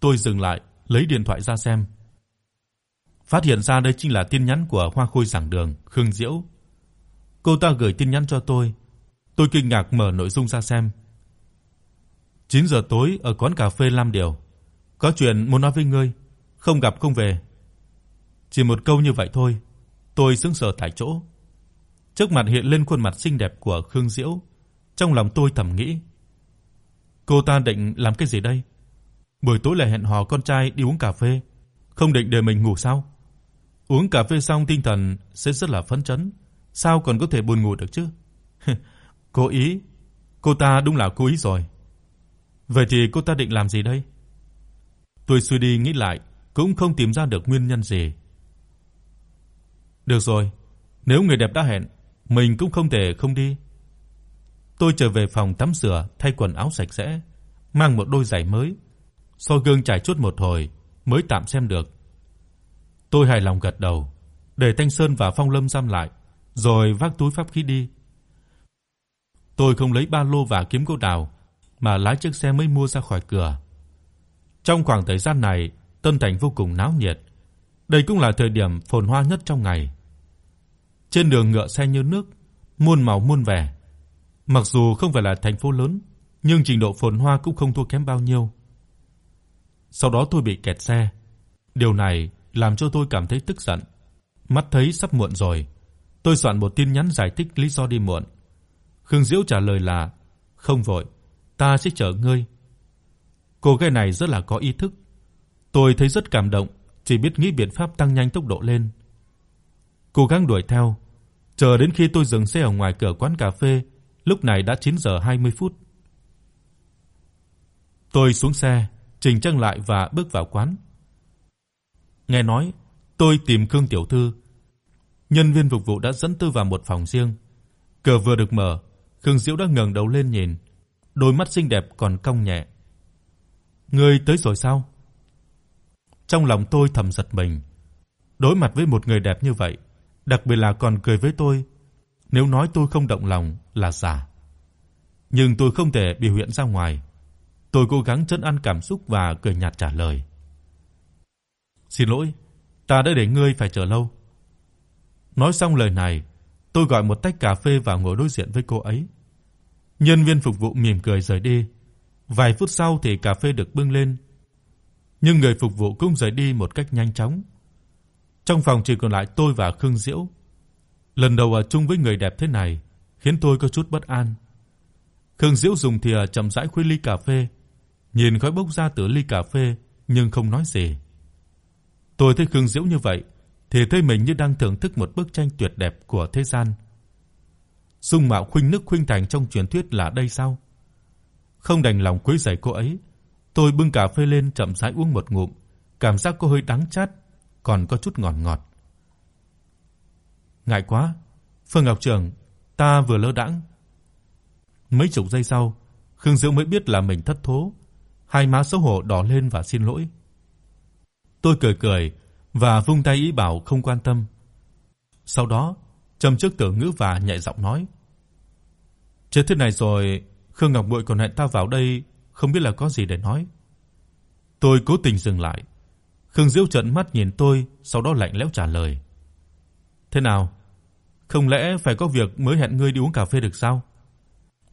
Tôi dừng lại, lấy điện thoại ra xem. Phát hiện ra đây chính là tin nhắn của Hoa Khôi giảng đường, Khương Diễu. Cô ta gửi tin nhắn cho tôi. Tôi kinh ngạc mở nội dung ra xem. 9 giờ tối ở quán cà phê Lam Điều. Có chuyện muốn nói với ngươi, không gặp không về. Chỉ một câu như vậy thôi, tôi sững sờ tại chỗ. Trước mặt hiện lên khuôn mặt xinh đẹp của Khương Diễu, trong lòng tôi thầm nghĩ, cô ta định làm cái gì đây? Buổi tối lại hẹn hò con trai đi uống cà phê, không định để mình ngủ sao? Uống cà phê xong tinh thần sẽ rất là phấn chấn, sao còn có thể buồn ngủ được chứ? cố ý, cô ta đúng là cố ý rồi. Vậy thì cô ta định làm gì đây? Tôi suy đi nghĩ lại, cũng không tìm ra được nguyên nhân gì. Được rồi, nếu người đẹp đã hẹn, mình cũng không thể không đi. Tôi trở về phòng tắm rửa, thay quần áo sạch sẽ, mang một đôi giày mới, soi gương trải chuốt một hồi mới tạm xem được. Tôi hài lòng gật đầu, để Thanh Sơn và Phong Lâm giam lại, rồi vác túi pháp khí đi. Tôi không lấy ba lô và kiếm gỗ đào, mà lái chiếc xe mới mua ra khỏi cửa. Trong khoảng thời gian này, Tân Thành vô cùng náo nhiệt. Đây cũng là thời điểm phồn hoa nhất trong ngày. Trên đường ngựa xe như nước, muôn màu muôn vẻ. Mặc dù không phải là thành phố lớn, nhưng trình độ phồn hoa cũng không thua kém bao nhiêu. Sau đó tôi bị kẹt xe. Điều này làm cho tôi cảm thấy tức giận. Mắt thấy sắp muộn rồi, tôi soạn một tin nhắn giải thích lý do đi muộn. Khương Diễu trả lời là: "Không vội, ta sẽ chờ ngươi." Cô gái này rất là có ý thức. Tôi thấy rất cảm động, chỉ biết nghĩ biện pháp tăng nhanh tốc độ lên. Cố gắng đuổi theo, chờ đến khi tôi dừng xe ở ngoài cửa quán cà phê, lúc này đã 9 giờ 20 phút. Tôi xuống xe, chỉnh trang lại và bước vào quán. Nghe nói, tôi tìm Khương tiểu thư. Nhân viên phục vụ đã dẫn tôi vào một phòng riêng. Cửa vừa được mở, Khương Diễu đã ngẩng đầu lên nhìn, đôi mắt xinh đẹp còn cong nhẹ. "Ngươi tới rồi sao?" Trong lòng tôi thầm giật mình. Đối mặt với một người đẹp như vậy, đặc biệt là còn cười với tôi, nếu nói tôi không động lòng là giả. Nhưng tôi không thể biểu hiện ra ngoài. Tôi cố gắng trấn an cảm xúc và cười nhạt trả lời. "Xin lỗi, ta đã để ngươi phải chờ lâu." Nói xong lời này, tôi gọi một tách cà phê và ngồi đối diện với cô ấy. Nhân viên phục vụ mỉm cười rời đi. Vài phút sau thì cà phê được bưng lên. Nhưng người phục vụ cũng rời đi một cách nhanh chóng. Trong phòng chỉ còn lại tôi và Khương Diễu. Lần đầu ở chung với người đẹp thế này, khiến tôi có chút bất an. Khương Diễu dùng thìa chậm rãi khuấy ly cà phê, nhìn khói bốc ra từ ly cà phê nhưng không nói gì. Tôi thấy Khương Diễu như vậy thì thấy mình như đang thưởng thức một bức tranh tuyệt đẹp của thế gian. Dung mạo khuynh nước khuynh thành trong truyền thuyết là đây sao? Không đành lòng quấy rầy cô ấy, tôi bưng cà phê lên chậm rãi uống một ngụm, cảm giác có hơi đắng chát, còn có chút ngọt ngọt. Ngại quá, Phương Ngọc Trường, ta vừa lơ đãng. Mấy chục giây sau, Khương diễu mới biết là mình thất thố, hai má xấu hổ đỏ lên và xin lỗi. Tôi cười cười và vung tay ý bảo không quan tâm. Sau đó, trầm trước tử ngữ và nhẹ giọng nói: "Chết thế này rồi, Khương Ngọc Bội còn hẹn ta vào đây, không biết là có gì để nói." Tôi cố tình dừng lại. Khương Diêu trợn mắt nhìn tôi, sau đó lạnh lẽo trả lời: "Thế nào? Không lẽ phải có việc mới hẹn ngươi đi uống cà phê được sao?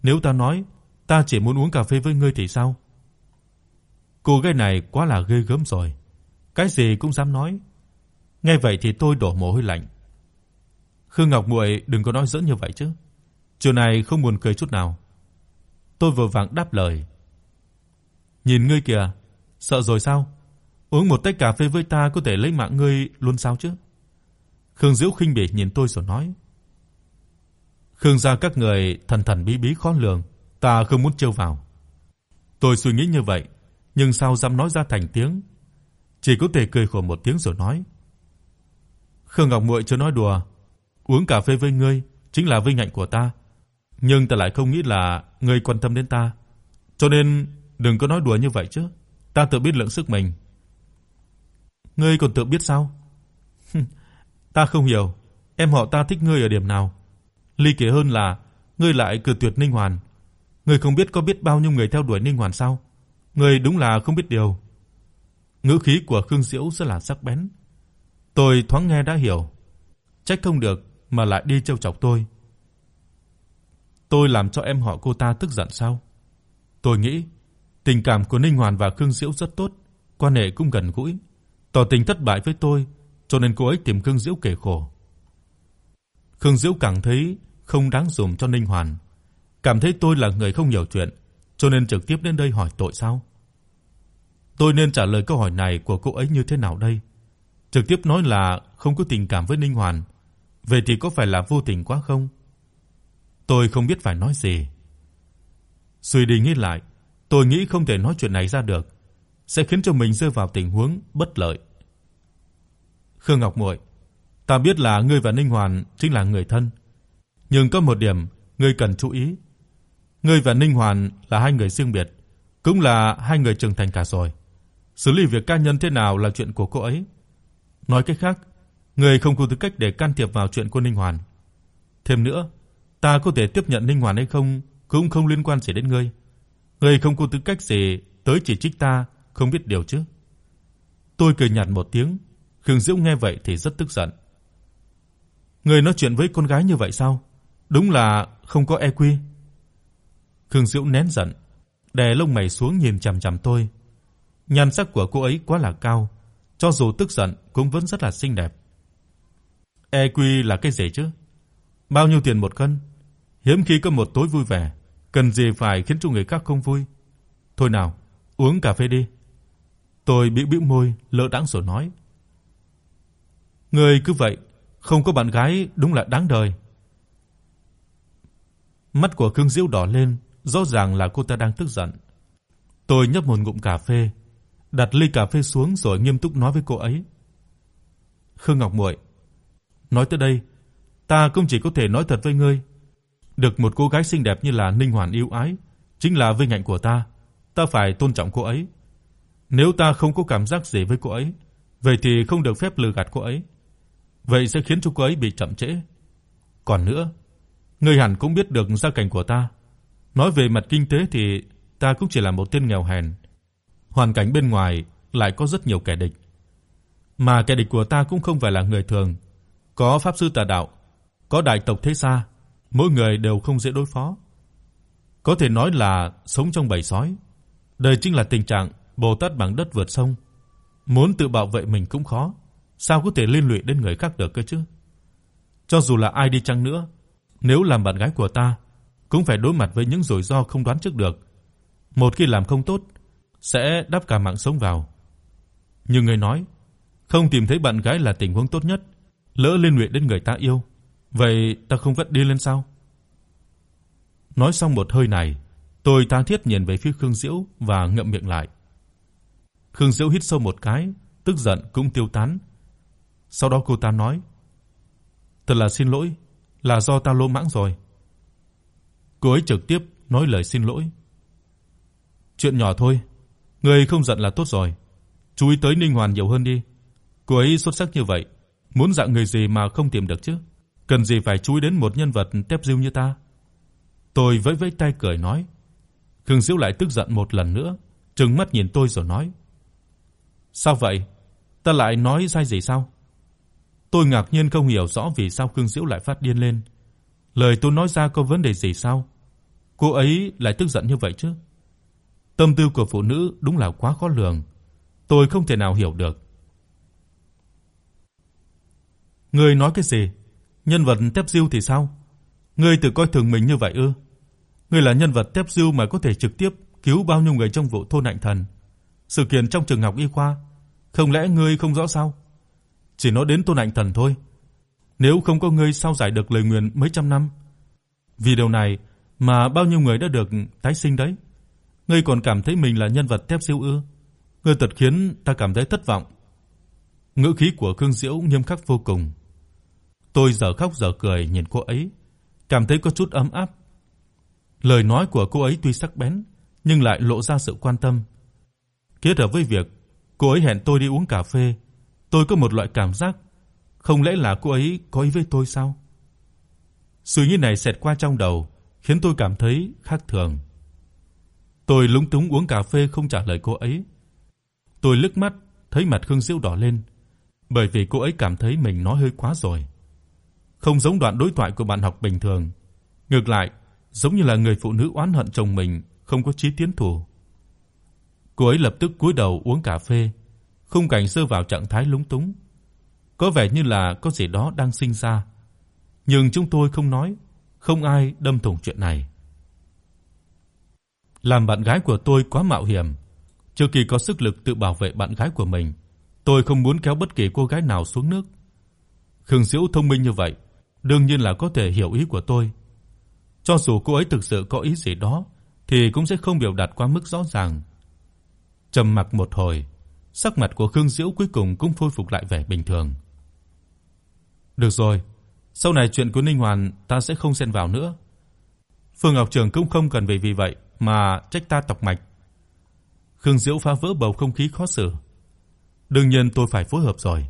Nếu ta nói ta chỉ muốn uống cà phê với ngươi thì sao?" Cô gái này quá là ghê gớm rồi, cái gì cũng dám nói. Nghe vậy thì tôi đổ mồ hôi lạnh. Khương Ngọc muội đừng có nói giỡn như vậy chứ. Chiều này không buồn cười chút nào. Tôi vội vàng đáp lời. Nhìn ngươi kìa, sợ rồi sao? Uống một tách cà phê với ta có thể lấy mạng ngươi luôn sao chứ? Khương Diễu khinh bỉ nhìn tôi rồi nói. Khương gia các người thần thần bí bí khó lường, ta không muốn trêu vào. Tôi suy nghĩ như vậy, nhưng sao dám nói ra thành tiếng, chỉ có thể cười khổ một tiếng rồi nói: "Khương Ngọc muội chưa nói đùa, uống cà phê với ngươi chính là vinh hạnh của ta, nhưng ta lại không nghĩ là ngươi quan tâm đến ta, cho nên đừng có nói đùa như vậy chứ, ta tự biết lượng sức mình." "Ngươi còn tự biết sao?" "Ta không hiểu, em họ ta thích ngươi ở điểm nào? Ly kỳ hơn là ngươi lại cự tuyệt Ninh Hoàn. Ngươi không biết có biết bao nhiêu người theo đuổi Ninh Hoàn sao? Ngươi đúng là không biết điều." Ngữ khí của Khương Diễu rất là sắc bén. Tôi thoáng nghe đã hiểu, trách không được mà lại đi trêu chọc tôi. Tôi làm cho em họ cô ta tức giận sao? Tôi nghĩ tình cảm của Ninh Hoàn và Khương Diễu rất tốt, quan hệ cũng gần gũi, tỏ tình thất bại với tôi, cho nên cô ấy tìm Khương Diễu kể khổ. Khương Diễu cảm thấy không đáng dùng cho Ninh Hoàn, cảm thấy tôi là người không hiểu chuyện, cho nên trực tiếp đến đây hỏi tội sao? Tôi nên trả lời câu hỏi này của cô ấy như thế nào đây? Trực tiếp nói là không có tình cảm với Ninh Hoàn, vậy thì có phải là vô tình quá không? Tôi không biết phải nói gì. Suy đi nghĩ lại, tôi nghĩ không thể nói chuyện này ra được, sẽ khiến cho mình rơi vào tình huống bất lợi. Khương Ngọc Muội, ta biết là ngươi và Ninh Hoàn chính là người thân, nhưng có một điểm ngươi cần chú ý. Ngươi và Ninh Hoàn là hai người riêng biệt, cũng là hai người trưởng thành cả rồi. Xử lý việc cá nhân thế nào là chuyện của cô ấy. Nói cách khác, người không có tư cách để can thiệp vào chuyện của Ninh Hoàn. Thêm nữa, ta có thể tiếp nhận Ninh Hoàn hay không cũng không liên quan gì đến ngươi. Ngươi không có tư cách gì tới chỉ trích ta không biết điều chứ. Tôi cười nhạt một tiếng, Khương Diễu nghe vậy thì rất tức giận. Ngươi nói chuyện với con gái như vậy sao? Đúng là không có EQ. Khương Diễu nén giận, đè lông mày xuống nhìn chằm chằm tôi. Nhan sắc của cô ấy quá là cao, cho dù tức giận cũng vẫn rất là xinh đẹp. EQ là cái gì chứ? Bao nhiêu tiền một cân? Hiếm khi có một tối vui vẻ, cần gì phải khiến cho người khác không vui. Thôi nào, uống cà phê đi. Tôi bĩu bĩu môi, lơ đãng rồi nói. Người cứ vậy, không có bạn gái đúng là đáng đời. Mắt của Khương Diễu đỏ lên, rõ ràng là cô ta đang tức giận. Tôi nhấp một ngụm cà phê, đặt ly cà phê xuống rồi nghiêm túc nói với cô ấy. Khương Ngọc Muội, nói tới đây, ta cũng chỉ có thể nói thật với ngươi, được một cô gái xinh đẹp như là Ninh Hoàn yêu ái, chính là vinh hạnh của ta, ta phải tôn trọng cô ấy. Nếu ta không có cảm giác gì với cô ấy, vậy thì không được phép lừa gạt cô ấy. Vậy sẽ khiến cho cô ấy bị chậm trễ. Còn nữa, ngươi hẳn cũng biết được gia cảnh của ta. Nói về mặt kinh tế thì ta cũng chỉ là một tên nghèo hèn. Hoàn cảnh bên ngoài lại có rất nhiều kẻ địch. Mà kẻ địch của ta cũng không phải là người thường, có pháp sư tà đạo, có đại tộc thế gia, mỗi người đều không dễ đối phó. Có thể nói là sống trong bầy sói. Đây chính là tình trạng Bồ Tát bằng đất vượt sông. Muốn tự bảo vệ mình cũng khó, sao có thể liên lụy đến người khác được cơ chứ? Cho dù là ai đi chăng nữa, nếu làm bạn gái của ta, cũng phải đối mặt với những rủi ro không đoán trước được. Một khi làm không tốt, sẽ đắp cả mạng sống vào. Nhưng người nói, không tìm thấy bạn gái là tình huống tốt nhất, lỡ liên lụy đến người ta yêu, vậy ta không vất đi lên sao? Nói xong một hơi này, tôi tha thiết nhìn về phía Khương Diễu và ngậm miệng lại. Khương Diễu hít sâu một cái, tức giận cũng tiêu tán. Sau đó cô ta nói: "Thật là xin lỗi, là do ta lỗ mãng rồi." Cô ấy trực tiếp nói lời xin lỗi. "Chuyện nhỏ thôi, ngươi không giận là tốt rồi. Chú ý tới Ninh Hoàn nhiều hơn đi. Cô ấy xuất sắc như vậy, muốn dạng người gì mà không tìm được chứ? Cần gì phải chú ý đến một nhân vật tép diêu như ta?" Tôi vẫy vẫy tay cười nói. Khương Diễu lại tức giận một lần nữa, trừng mắt nhìn tôi rồi nói: "Sao vậy? Ta lại nói sai gì sao?" Tôi ngạc nhiên không hiểu rõ vì sao Khương Diễu lại phát điên lên. Lời tôi nói ra có vấn đề gì sao? Cô ấy lại tức giận như vậy chứ? Tâm tư của phụ nữ đúng là quá khó lường, tôi không thể nào hiểu được. Ngươi nói cái gì? Nhân vật Tép Diêu thì sao? Ngươi tự coi thường mình như vậy ư? Ngươi là nhân vật Tép Diêu mà có thể trực tiếp cứu bao nhiêu người trong vụ thôn Hạnh Thần. Sự kiện trong trường học y khoa, không lẽ ngươi không rõ sao? Chỉ nói đến Tôn Hạnh Thần thôi. Nếu không có ngươi sao giải được lời nguyền mấy trăm năm? Vì điều này mà bao nhiêu người đã được tái sinh đấy. Ngươi còn cảm thấy mình là nhân vật Tép siêu ư? Ngươi thật khiến ta cảm thấy thất vọng. Ngữ khí của Khương Diễu nghiêm khắc vô cùng. Tôi giờ khóc giờ cười nhìn cô ấy, cảm thấy có chút ấm áp. Lời nói của cô ấy tuy sắc bén, nhưng lại lộ ra sự quan tâm. Kết hợp với việc cô ấy hẹn tôi đi uống cà phê, tôi có một loại cảm giác, không lẽ là cô ấy có ý với tôi sao? Suy nghĩ này xẹt qua trong đầu, khiến tôi cảm thấy khác thường. Tôi lúng túng uống cà phê không trả lời cô ấy. Tôi lướt mắt, thấy mặt Khương Diễu đỏ lên, bởi vì cô ấy cảm thấy mình nói hơi quá rồi không giống đoạn đối thoại của bạn học bình thường. Ngược lại, giống như là người phụ nữ oán hận chồng mình không có chí tiến thủ. Cô ấy lập tức cúi đầu uống cà phê, khung cảnh rơi vào trạng thái lúng túng. Có vẻ như là có gì đó đang sinh ra, nhưng chúng tôi không nói, không ai đâm thủng chuyện này. Làm bạn gái của tôi quá mạo hiểm, chưa kỳ có sức lực tự bảo vệ bạn gái của mình, tôi không muốn kéo bất kỳ cô gái nào xuống nước. Khương Diễu thông minh như vậy, đương nhiên là có thể hiểu ý của tôi. Cho dù cô ấy thực sự có ý gì đó thì cũng sẽ không biểu đạt quá mức rõ ràng. Trầm mặc một hồi, sắc mặt của Khương Diễu cuối cùng cũng khôi phục lại vẻ bình thường. Được rồi, sau này chuyện của Ninh Hoàn ta sẽ không xen vào nữa. Phương Ngọc Trường cũng không cần vì vì vậy mà trách ta tọc mạch. Khương Diễu phá vỡ bầu không khí khó xử. Đương nhiên tôi phải phối hợp rồi.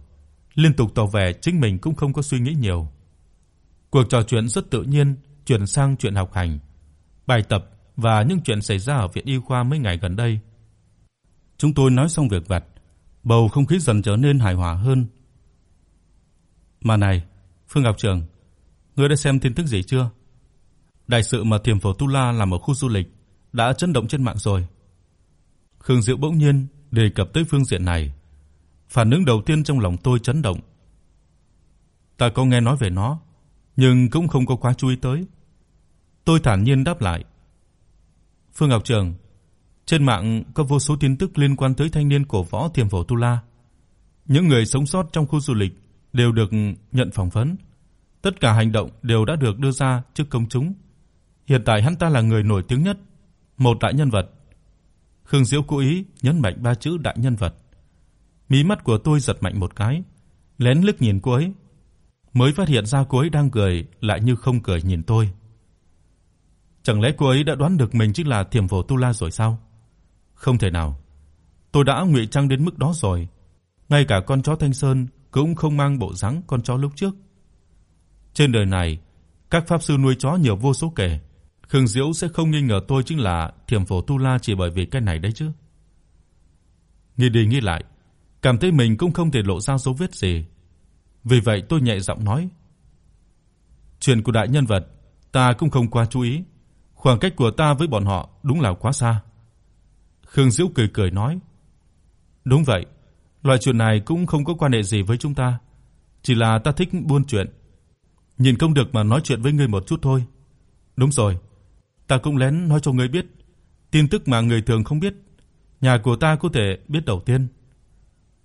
Liên tục tỏ vẻ chính mình cũng không có suy nghĩ nhiều. Cuộc trò chuyện rất tự nhiên chuyển sang chuyện học hành, bài tập và những chuyện xảy ra ở viện y khoa mấy ngày gần đây. Chúng tôi nói xong việc vặt, bầu không khí dần trở nên hài hòa hơn. Mà này, Phương Ngọc Trường, ngươi đã xem tin tức gì chưa? Đại sự mà Thiểm Phổ Tu La làm ở khu du lịch đã chấn động trên mạng rồi. Khương Diệu bỗng nhiên đề cập tới phương diện này. Phản ứng đầu tiên trong lòng tôi chấn động. Ta có nghe nói về nó, nhưng cũng không có quá chú ý tới. Tôi thản nhiên đáp lại. Phương Ngọc Trường, trên mạng có vô số tin tức liên quan tới thanh niên cổ võ Thiểm Phổ Tu La. Những người sống sót trong khu du lịch đều được nhận phỏng vấn. Tất cả hành động đều đã được đưa ra trước công chúng. Hiện tại hắn ta là người nổi tiếng nhất, một đại nhân vật. Khương Diễu cố ý nhấn mạnh ba chữ đại nhân vật. Mí mắt của tôi giật mạnh một cái, lén lướt nhìn cô ấy, mới phát hiện ra cô ấy đang cười lại như không cười nhìn tôi. Chẳng lẽ cô ấy đã đoán được mình chính là Thiểm Phổ Tu La rồi sao? Không thể nào. Tôi đã ngụy trang đến mức đó rồi. Ngay cả con chó Thanh Sơn cũng không mang bộ dáng con chó lúc trước. Trên đời này, các pháp sư nuôi chó nhiều vô số kể. Khương Diễu sẽ không nghi ngờ tôi chính là Thiểm Phổ Tu La chỉ bởi vì cái này đấy chứ. Nghĩ đi nghĩ lại, cảm thấy mình cũng không thể lộ ra dấu vết gì. Vì vậy tôi nhẹ giọng nói: "Chuyện của đại nhân vật, ta cũng không quá chú ý, khoảng cách của ta với bọn họ đúng là quá xa." Khương Diễu cười cười nói: "Đúng vậy, loại chuyện này cũng không có quan hệ gì với chúng ta, chỉ là ta thích buôn chuyện. Nhìn không được mà nói chuyện với ngươi một chút thôi." "Đúng rồi, ta cũng lén nói cho ngươi biết tin tức mà người thường không biết, nhà của ta có thể biết đầu tiên."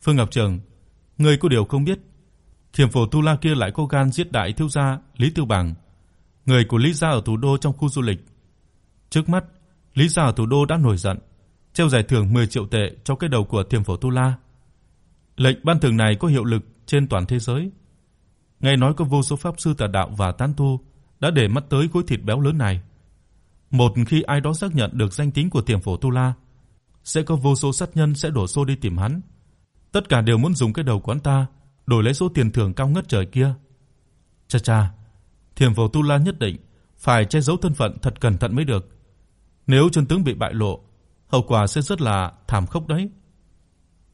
Phương Ngọc Trường, ngươi có điều không biết, Thiểm Phổ Tu La kia lại có gan giết đại thiếu gia Lý Tư Bằng, người của Lý gia ở thủ đô trong khu du lịch. Trước mắt, Lý gia ở thủ đô đã nổi giận, treo giải thưởng 10 triệu tệ cho cái đầu của Thiểm Phổ Tu La. Lệnh ban thưởng này có hiệu lực trên toàn thế giới. Nghe nói có vô số pháp sư tà đạo và tán tu đã để mắt tới khối thịt béo lớn này. Một khi ai đó xác nhận được danh tính của tiềm Phổ Tu La, sẽ có vô số sát nhân sẽ đổ xô đi tìm hắn. Tất cả đều muốn dùng cái đầu của hắn ta đổi lấy số tiền thưởng cao ngất trời kia. Cha cha, Thiểm Phổ Tu La nhất định phải che giấu thân phận thật cẩn thận mới được. Nếu chân tướng bị bại lộ, hậu quả sẽ rất là thảm khốc đấy.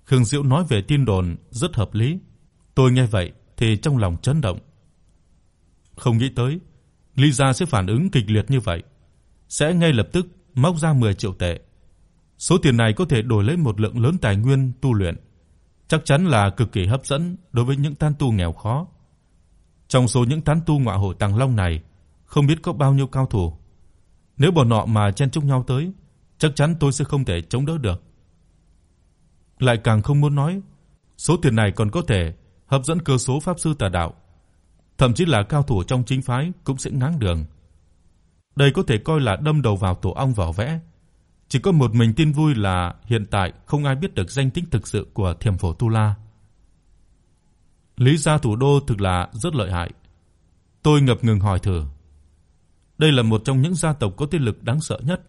Khương Diệu nói về tin đồn rất hợp lý. Tôi nghe vậy thì trong lòng chấn động. Không nghĩ tới Lý gia sẽ phản ứng kịch liệt như vậy, sẽ ngay lập tức móc ra 10 triệu tệ. Số tiền này có thể đổi lấy một lượng lớn tài nguyên tu luyện, chắc chắn là cực kỳ hấp dẫn đối với những tán tu nghèo khó. Trong số những tán tu ngọa hổ Tàng Long này, không biết có bao nhiêu cao thủ. Nếu bọn họ mà chen chúc nhau tới, chắc chắn tôi sẽ không thể chống đỡ được. Lại càng không muốn nói, số tiền này còn có thể hấp dẫn cơ số pháp sư tà đạo, thậm chí là cao thủ trong chính phái cũng sẽ ngáng đường. Đây có thể coi là đâm đầu vào tổ ong vỏ vẽ. Chỉ có một mình tin vui là hiện tại không ai biết được danh tính thực sự của Thiểm Phổ Tu La. Lý gia thủ đô thực là rất lợi hại. Tôi ngập ngừng hỏi thử. Đây là một trong những gia tộc có thế lực đáng sợ nhất.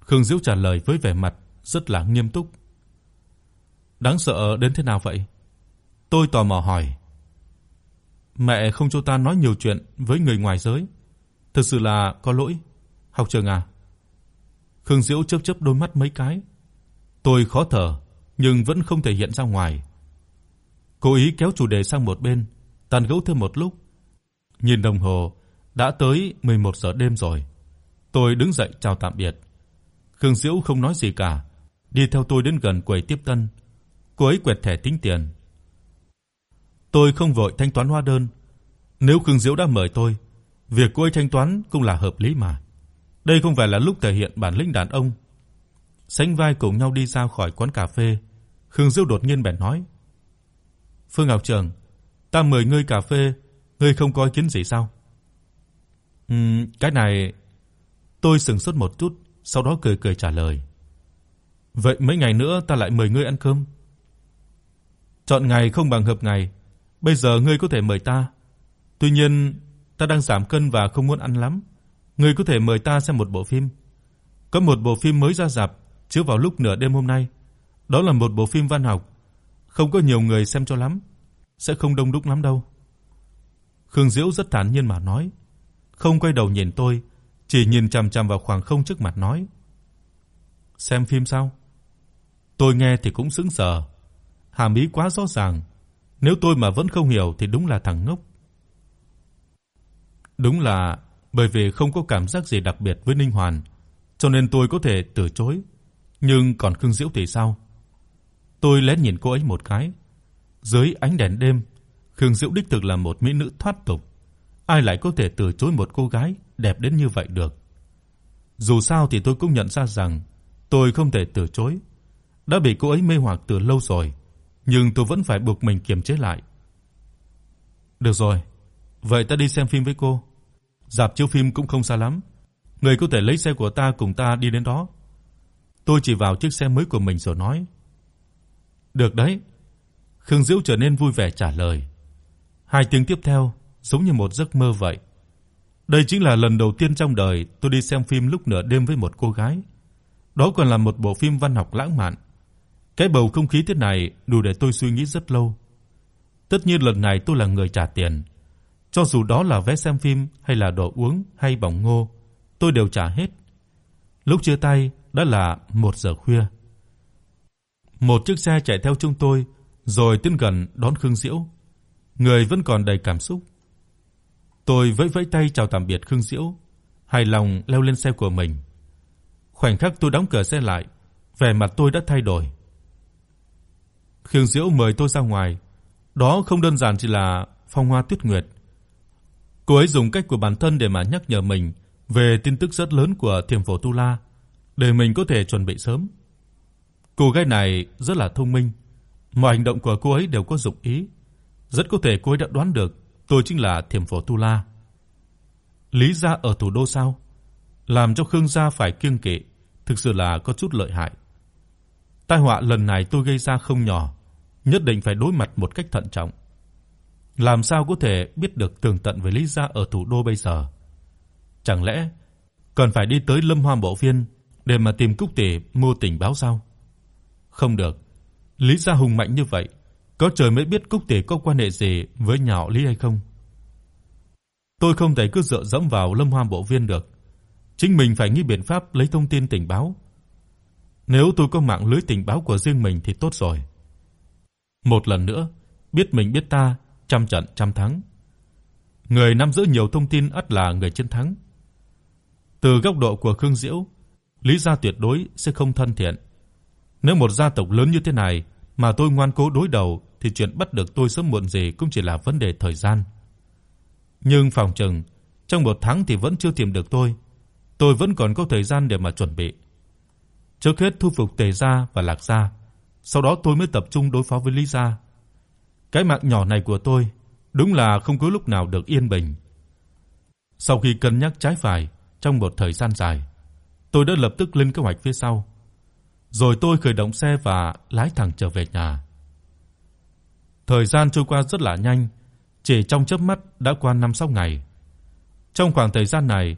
Khương Diễu trả lời với vẻ mặt rất là nghiêm túc. Đáng sợ đến thế nào vậy? Tôi tò mò hỏi. Mẹ không cho ta nói nhiều chuyện với người ngoài giới, thực sự là có lỗi. Học trường à. Khương Diễu chớp chớp đôi mắt mấy cái. Tôi khó thở nhưng vẫn không thể hiện ra ngoài. Cố ý kéo chủ đề sang một bên, tàn gẫu thêm một lúc. Nhìn đồng hồ, đã tới 11 giờ đêm rồi. Tôi đứng dậy chào tạm biệt. Khương Diễu không nói gì cả, đi theo tôi đến gần quầy tiếp tân. Cô ấy quẹt thẻ tính tiền. Tôi không vội thanh toán hóa đơn. Nếu Khương Diễu đã mời tôi, việc cô ấy thanh toán cũng là hợp lý mà. Đây không phải là lúc thể hiện bản lĩnh đàn ông. Sánh vai cùng nhau đi ra khỏi quán cà phê, Khương Diêu đột nhiên bèn nói: "Phương Ngọc Trường, ta mời ngươi cà phê, ngươi không có ý kiến gì sao?" "Ừm, cái này..." Tôi sững sốt một chút, sau đó cười cười trả lời. "Vậy mấy ngày nữa ta lại mời ngươi ăn cơm." Chọn ngày không bằng hợp ngày, bây giờ ngươi có thể mời ta. Tuy nhiên, ta đang giảm cân và không muốn ăn lắm. Ngươi có thể mời ta xem một bộ phim. Có một bộ phim mới ra rạp chiếu vào lúc nửa đêm hôm nay. Đó là một bộ phim văn học, không có nhiều người xem cho lắm, sẽ không đông đúc lắm đâu." Khương Diễu rất thản nhiên mà nói, không quay đầu nhìn tôi, chỉ nhìn chằm chằm vào khoảng không trước mặt nói: "Xem phim sao?" Tôi nghe thì cũng sững sờ, hàm ý quá rõ ràng, Nếu tôi mà vẫn không hiểu thì đúng là thằng ngốc. Đúng là bởi vì không có cảm giác gì đặc biệt với Ninh Hoàn, cho nên tôi có thể từ chối. Nhưng còn Khương Diễu thì sao? Tôi lén nhìn cô ấy một cái. Dưới ánh đèn đêm, Khương Diễu đích thực là một mỹ nữ thoát tục. Ai lại có thể từ chối một cô gái đẹp đến như vậy được? Dù sao thì tôi cũng nhận ra rằng tôi không thể từ chối. Đã bị cô ấy mê hoặc từ lâu rồi, nhưng tôi vẫn phải buộc mình kiềm chế lại. Được rồi, vậy ta đi xem phim với cô. Dạp chiếu phim cũng không xa lắm, người có thể lấy xe của ta cùng ta đi đến đó. Tôi chỉ vào chiếc xe mới của mình rồi nói. Được đấy. Khương Diễu trở nên vui vẻ trả lời. Hai tiếng tiếp theo giống như một giấc mơ vậy. Đây chính là lần đầu tiên trong đời tôi đi xem phim lúc nửa đêm với một cô gái. Đó còn là một bộ phim văn học lãng mạn. Cái bầu không khí thế này đủ để tôi suy nghĩ rất lâu. Tất nhiên lần này tôi là người trả tiền. Cho dù đó là vé xem phim hay là đồ uống hay bỏng ngô, tôi đều trả hết. Lúc chia tay đã là 1 giờ khuya. Một chiếc xe chạy theo chúng tôi, rồi tiến gần đón Khương Diễu. Người vẫn còn đầy cảm xúc. Tôi vẫy vẫy tay chào tạm biệt Khương Diễu, hài lòng leo lên xe của mình. Khoảnh khắc tôi đóng cửa xe lại, vẻ mặt tôi đã thay đổi. Khương Diễu mời tôi ra ngoài, đó không đơn giản chỉ là phong hoa tuyết nguyệt. Cô ấy dùng cách của bản thân để mà nhắc nhở mình về tin tức rất lớn của Thiểm Phổ Tu La, để mình có thể chuẩn bị sớm. Cô gái này rất là thông minh, mọi hành động của cô ấy đều có dụng ý, rất có thể cô ấy đã đoán được tôi chính là Thiểm Phổ Tu La. Lý gia ở thủ đô sao? Làm cho Khương gia phải kiêng kỵ, thực sự là có chút lợi hại. Tai họa lần này tôi gây ra không nhỏ, nhất định phải đối mặt một cách thận trọng. Làm sao có thể biết được tường tận về Lý gia ở thủ đô bây giờ? Chẳng lẽ cần phải đi tới Lâm Hoa Bộ Viên để mà tìm Cúc Tỷ mua tình báo sao? Không được. Lý gia hùng mạnh như vậy, có trời mới biết Cúc Tỷ có quan hệ gì với nhà họ Lý hay không. Tôi không thể cứ dựa dẫm vào Lâm Hoa Bộ Viên được. Chính mình phải nghĩ biện pháp lấy thông tin tình báo. Nếu tôi có mạng lưới tình báo của riêng mình thì tốt rồi. Một lần nữa, biết mình biết ta, trăm trận trăm thắng. Người nắm giữ nhiều thông tin ắt là người chiến thắng. Từ góc độ của Khương Diễu, Lý gia tuyệt đối sẽ không thân thiện. Nếu một gia tộc lớn như thế này mà tôi ngoan cố đối đầu thì chuyện bắt được tôi sớm muộn gì cũng chỉ là vấn đề thời gian. Nhưng phòng trừng trong một tháng thì vẫn chưa tìm được tôi. Tôi vẫn còn có thời gian để mà chuẩn bị. Trước hết thu phục Tề gia và Lạc gia, sau đó tôi mới tập trung đối phó với Lý gia. Cái mạng nhỏ này của tôi đúng là không có lúc nào được yên bình. Sau khi cân nhắc trái phải trong một thời gian dài, tôi đã lập tức lên kế hoạch phía sau. Rồi tôi khởi động xe và lái thẳng trở về nhà. Thời gian trôi qua rất là nhanh, chỉ trong chớp mắt đã qua 5-6 ngày. Trong khoảng thời gian này,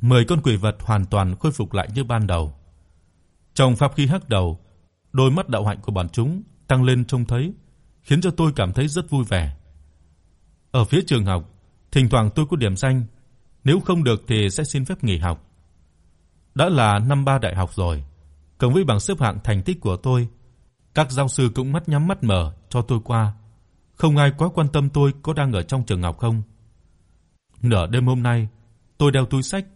10 con quỷ vật hoàn toàn khôi phục lại như ban đầu. Trong pháp khí hắc đầu, đôi mắt đạo hạnh của bọn chúng tăng lên trông thấy, khiến cho tôi cảm thấy rất vui vẻ. Ở phía trường học, thỉnh thoảng tôi có điểm danh, nếu không được thì sẽ xin phép nghỉ học. Đã là năm ba đại học rồi, cộng với bảng xếp hạng thành tích của tôi, các giáo sư cũng mắt nhắm mắt mở cho tôi qua. Không ai quá quan tâm tôi có đang ở trong trường học không. Nửa đêm hôm nay, tôi đeo túi sách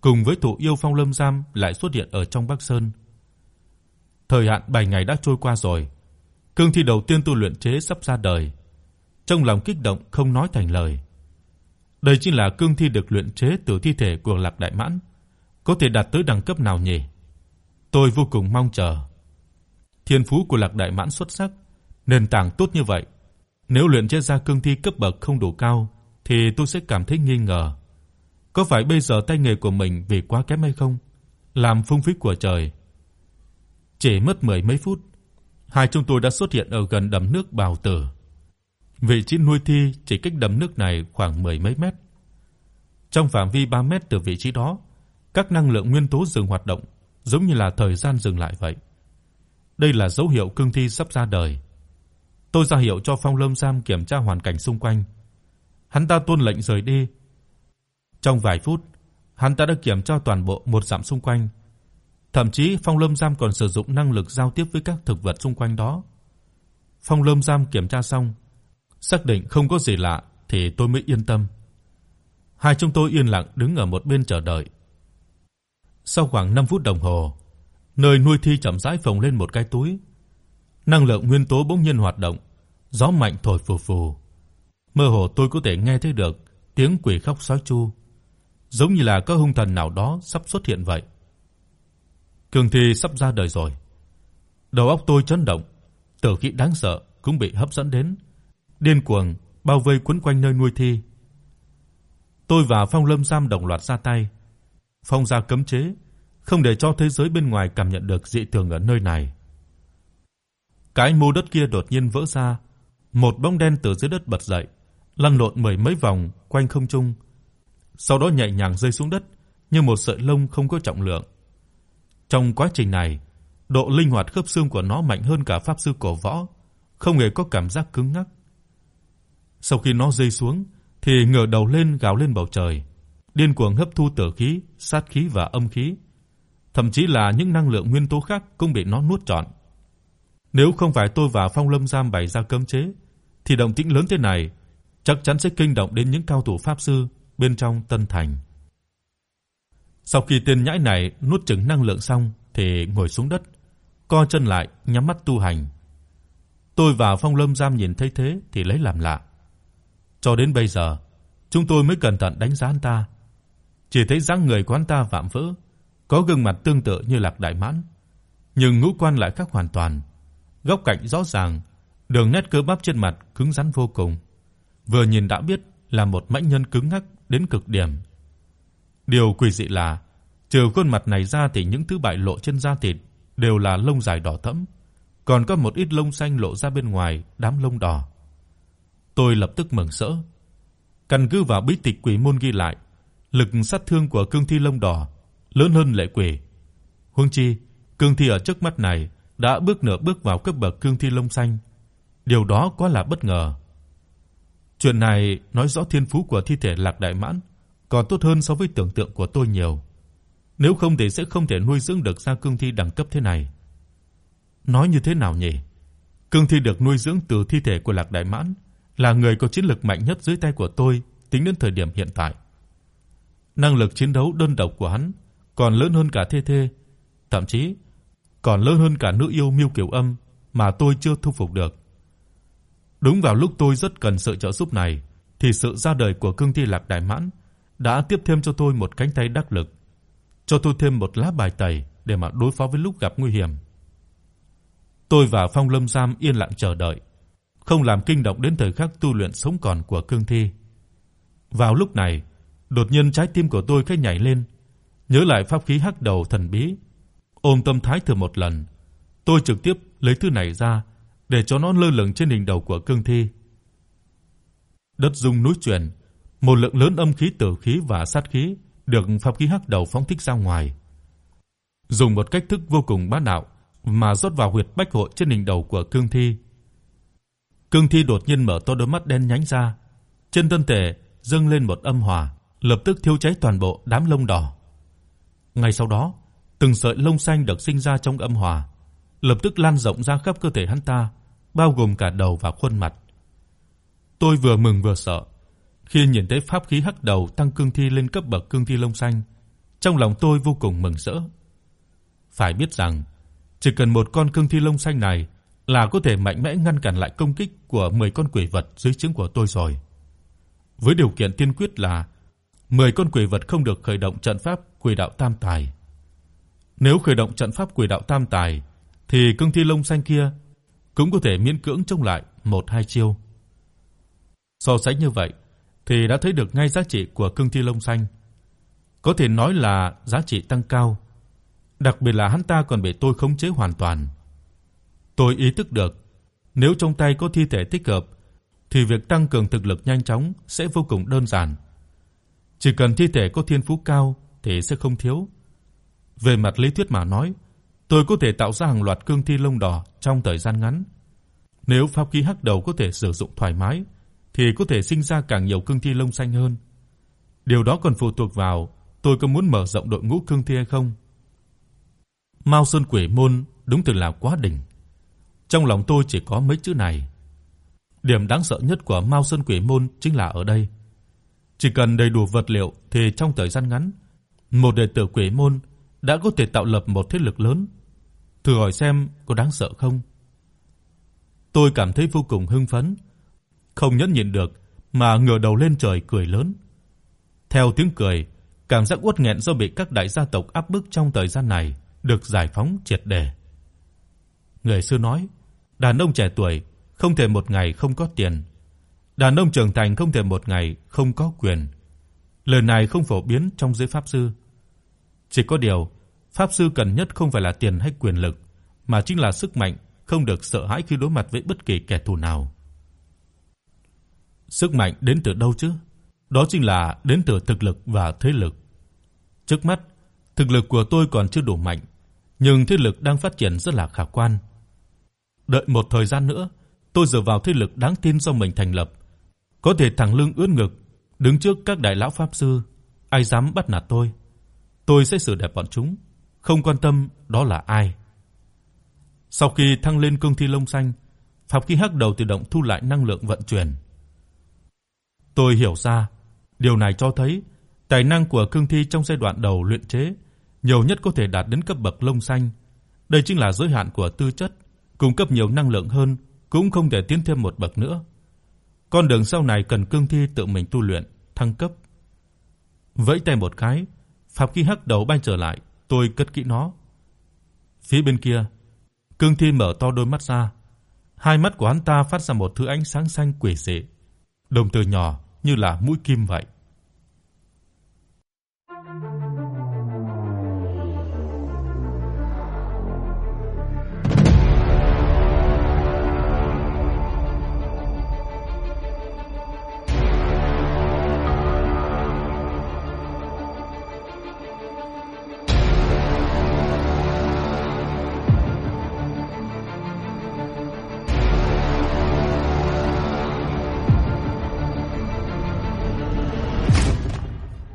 cùng với thủ yêu Phong Lâm Giam lại xuất hiện ở trong Bắc Sơn. Thời hạn 7 ngày đã trôi qua rồi. Cương thi đầu tiên tu luyện chế sắp ra đời. Trong lòng kích động không nói thành lời. Đây chính là cương thi được luyện chế từ thi thể của Lạc Đại Mãn, có thể đạt tới đẳng cấp nào nhỉ? Tôi vô cùng mong chờ. Thiên phú của Lạc Đại Mãn xuất sắc, nền tảng tốt như vậy, nếu luyện chế ra cương thi cấp bậc không đủ cao thì tôi sẽ cảm thấy nghi ngờ. Có phải bây giờ tay nghề của mình vì quá kém hay không? Làm phung phí của trời. Chỉ mất mười mấy phút, hai chúng tôi đã xuất hiện ở gần đầm nước Bào Tử. Vị trí nuôi thi chỉ cách đầm nước này khoảng mười mấy mét. Trong phạm vi 3 mét từ vị trí đó, các năng lượng nguyên tố dừng hoạt động, giống như là thời gian dừng lại vậy. Đây là dấu hiệu cương thi sắp ra đời. Tôi ra hiệu cho Phong Lâm sam kiểm tra hoàn cảnh xung quanh. Hắn ta tuân lệnh rời đi. Trong vài phút, hắn ta đã kiểm tra toàn bộ một dặm xung quanh. Thậm chí Phong Lâm Giam còn sử dụng năng lực giao tiếp với các thực vật xung quanh đó. Phong Lâm Giam kiểm tra xong, Xác định không có gì lạ thì tôi mới yên tâm. Hai chúng tôi yên lặng đứng ở một bên chờ đợi. Sau khoảng 5 phút đồng hồ, nơi nuôi thi chậm rãi phồng lên một cái túi. Năng lượng nguyên tố bỗng nhiên hoạt động, gió mạnh thổi phù phù. Mơ hồ tôi có thể nghe thấy được tiếng quỷ khóc sói chu, giống như là có hung thần nào đó sắp xuất hiện vậy. Cương thi sắp ra đời rồi. Đầu óc tôi chấn động, tử khí đáng sợ cũng bị hấp dẫn đến, điên cuồng bao vây quấn quanh nơi nuôi thi. Tôi và Phong Lâm Giam đồng loạt ra tay, phong ra cấm chế, không để cho thế giới bên ngoài cảm nhận được dị thường ở nơi này. Cái mô đất kia đột nhiên vỡ ra, một bóng đen từ dưới đất bật dậy, lăn lộn mười mấy vòng quanh không trung, sau đó nhẹ nhàng rơi xuống đất như một sợi lông không có trọng lượng. Trong quá trình này, độ linh hoạt khớp xương của nó mạnh hơn cả pháp sư cổ võ, không hề có cảm giác cứng ngắc. Sau khi nó rơi xuống thì ngửa đầu lên gào lên bầu trời, điên cuồng hấp thu tử khí, sát khí và âm khí, thậm chí là những năng lượng nguyên tố khác cũng bị nó nuốt trọn. Nếu không phải tôi và Phong Lâm Giam bày ra cấm chế, thì động tĩnh lớn thế này chắc chắn sẽ kinh động đến những cao thủ pháp sư bên trong Tân Thành. Sau khi tên nhãi này nuốt chửng năng lượng xong thì ngồi xuống đất, co chân lại, nhắm mắt tu hành. Tôi và Phong Lâm Giam nhìn thấy thế thì lấy làm lạ. Cho đến bây giờ, chúng tôi mới cẩn thận đánh giá anh ta. Chỉ thấy dáng người của anh ta vạm vỡ, có gương mặt tương tự như Lạc Đại Mãn, nhưng ngũ quan lại khác hoàn toàn. Góc cạnh rõ ràng, đường nét cơ bắp trên mặt cứng rắn vô cùng. Vừa nhìn đã biết là một mãnh nhân cứng ngắc đến cực điểm. Điều quỷ dị là, trừ khuôn mặt này ra thì những thứ bại lộ trên da thịt đều là lông dài đỏ thẫm, còn có một ít lông xanh lộ ra bên ngoài đám lông đỏ. Tôi lập tức mừng rỡ. Căn cứ vào bí tịch quỷ môn ghi lại, lực sát thương của cương thi lông đỏ lớn hơn lệ quỷ. Huống chi, cương thi ở trước mắt này đã bước nửa bước vào cấp bậc cương thi lông xanh. Điều đó quá là bất ngờ. Chuyện này nói rõ thiên phú của thi thể Lạc Đại Mãn còn tốt hơn so với tưởng tượng của tôi nhiều. Nếu không thì sẽ không thể nuôi dưỡng được ra cương thi đẳng cấp thế này. Nói như thế nào nhỉ? Cương thi được nuôi dưỡng từ thi thể của Lạc Đại Mãn là người có chiến lực mạnh nhất dưới tay của tôi tính đến thời điểm hiện tại. Năng lực chiến đấu đơn độc của hắn còn lớn hơn cả Thê Thê, thậm chí còn lớn hơn cả nữ yêu Miêu Kiều Âm mà tôi chưa thu phục được. Đúng vào lúc tôi rất cần sự trợ giúp này thì sự ra đời của cương thi Lạc Đại Mãn đã tiếp thêm cho tôi một cánh tay đắc lực, cho tôi thêm một lá bài tẩy để mà đối phó với lúc gặp nguy hiểm. Tôi và Phong Lâm Sam yên lặng chờ đợi, không làm kinh động đến thời khắc tu luyện sống còn của cương thi. Vào lúc này, đột nhiên trái tim của tôi khẽ nhảy lên, nhớ lại pháp khí hắc đầu thần bí, ôm tâm thái thử một lần, tôi trực tiếp lấy thứ này ra để cho nó lơ lửng trên đỉnh đầu của cương thi. Đất rung núi chuyển, một lượng lớn âm khí tử khí và sát khí được pháp khí hắc đầu phóng thích ra ngoài. Dùng một cách thức vô cùng bá đạo mà rót vào huyệt bách hội trên đỉnh đầu của cương thi. Cương thi đột nhiên mở to đôi mắt đen nhánh ra, trên thân thể dâng lên một âm hỏa, lập tức thiêu cháy toàn bộ đám lông đỏ. Ngay sau đó, từng sợi lông xanh được sinh ra trong âm hỏa, lập tức lan rộng ra khắp cơ thể hắn ta, bao gồm cả đầu và khuôn mặt. Tôi vừa mừng vừa sợ, khi nhìn thấy pháp khí hắc đầu tăng cương thi lên cấp bậc cương thi lông xanh, trong lòng tôi vô cùng mừng rỡ. Phải biết rằng, chỉ cần một con cương thi lông xanh này là có thể mạnh mẽ ngăn cản lại công kích của 10 con quỷ vật dưới trướng của tôi rồi. Với điều kiện tiên quyết là 10 con quỷ vật không được khởi động trận pháp Quỷ đạo Tam Tài. Nếu khởi động trận pháp Quỷ đạo Tam Tài thì cương thi lông xanh kia cũng có thể miễn cưỡng chống lại một hai chiêu. So sánh như vậy thì đã thấy được ngay giá trị của cương thi lông xanh. Có thể nói là giá trị tăng cao, đặc biệt là hắn ta còn bị tôi khống chế hoàn toàn. Tôi ý thức được, nếu trong tay có thi thể thích hợp thì việc tăng cường thực lực nhanh chóng sẽ vô cùng đơn giản. Chỉ cần thi thể có thiên phú cao thì sẽ không thiếu. Về mặt lý thuyết mà nói, tôi có thể tạo ra hàng loạt cương thi lông đỏ trong thời gian ngắn. Nếu pháp khí hắc đầu có thể sử dụng thoải mái thì có thể sinh ra càng nhiều cương thi lông xanh hơn. Điều đó còn phụ thuộc vào tôi có muốn mở rộng đội ngũ cương thi hay không. Mao Sơn Quỷ môn đúng thực là quá đỉnh. Trong lòng tôi chỉ có mấy chữ này. Điểm đáng sợ nhất của Mao Sơn Quỷ môn chính là ở đây. Chỉ cần đầy đủ vật liệu thì trong thời gian ngắn, một đệ tử Quỷ môn đã có thể tạo lập một thế lực lớn. Thử hỏi xem có đáng sợ không? Tôi cảm thấy vô cùng hưng phấn, không nhẫn nhịn được mà ngửa đầu lên trời cười lớn. Theo tiếng cười, cảm giác uất nghẹn do bị các đại gia tộc áp bức trong thời gian này được giải phóng triệt để. Người xưa nói, đàn ông trẻ tuổi không thể một ngày không có tiền, đàn ông trưởng thành không thể một ngày không có quyền. Lời này không phổ biến trong giới pháp sư. Chỉ có điều, pháp sư cần nhất không phải là tiền hay quyền lực, mà chính là sức mạnh, không được sợ hãi khi đối mặt với bất kỳ kẻ thù nào. Sức mạnh đến từ đâu chứ? Đó chính là đến từ thực lực và thế lực. Trước mắt, thực lực của tôi còn chưa đủ mạnh, nhưng thế lực đang phát triển rất là khả quan. Đợi một thời gian nữa, tôi dựa vào thế lực đáng tin do mình thành lập, có thể thẳng lưng ưỡn ngực đứng trước các đại lão pháp sư, ai dám bắt nạt tôi. Tôi sẽ xử đẹp bọn chúng, không quan tâm đó là ai. Sau khi thăng lên cương thi lông xanh, pháp khí hắc đầu tự động thu lại năng lượng vận chuyển. Tôi hiểu ra, điều này cho thấy tài năng của cương thi trong giai đoạn đầu luyện chế nhiều nhất có thể đạt đến cấp bậc lông xanh. Đây chính là giới hạn của tư chất, cung cấp nhiều năng lượng hơn cũng không thể tiến thêm một bậc nữa. Con đường sau này cần cương thi tự mình tu luyện, thăng cấp. Vẫy tay một cái, pháp khí hắc đầu bay trở lại, tôi cất kỹ nó. Phía bên kia, cương thi mở to đôi mắt ra, hai mắt của hắn ta phát ra một thứ ánh sáng xanh quỷ dị, đồng tử nhỏ như là mũi kim vậy.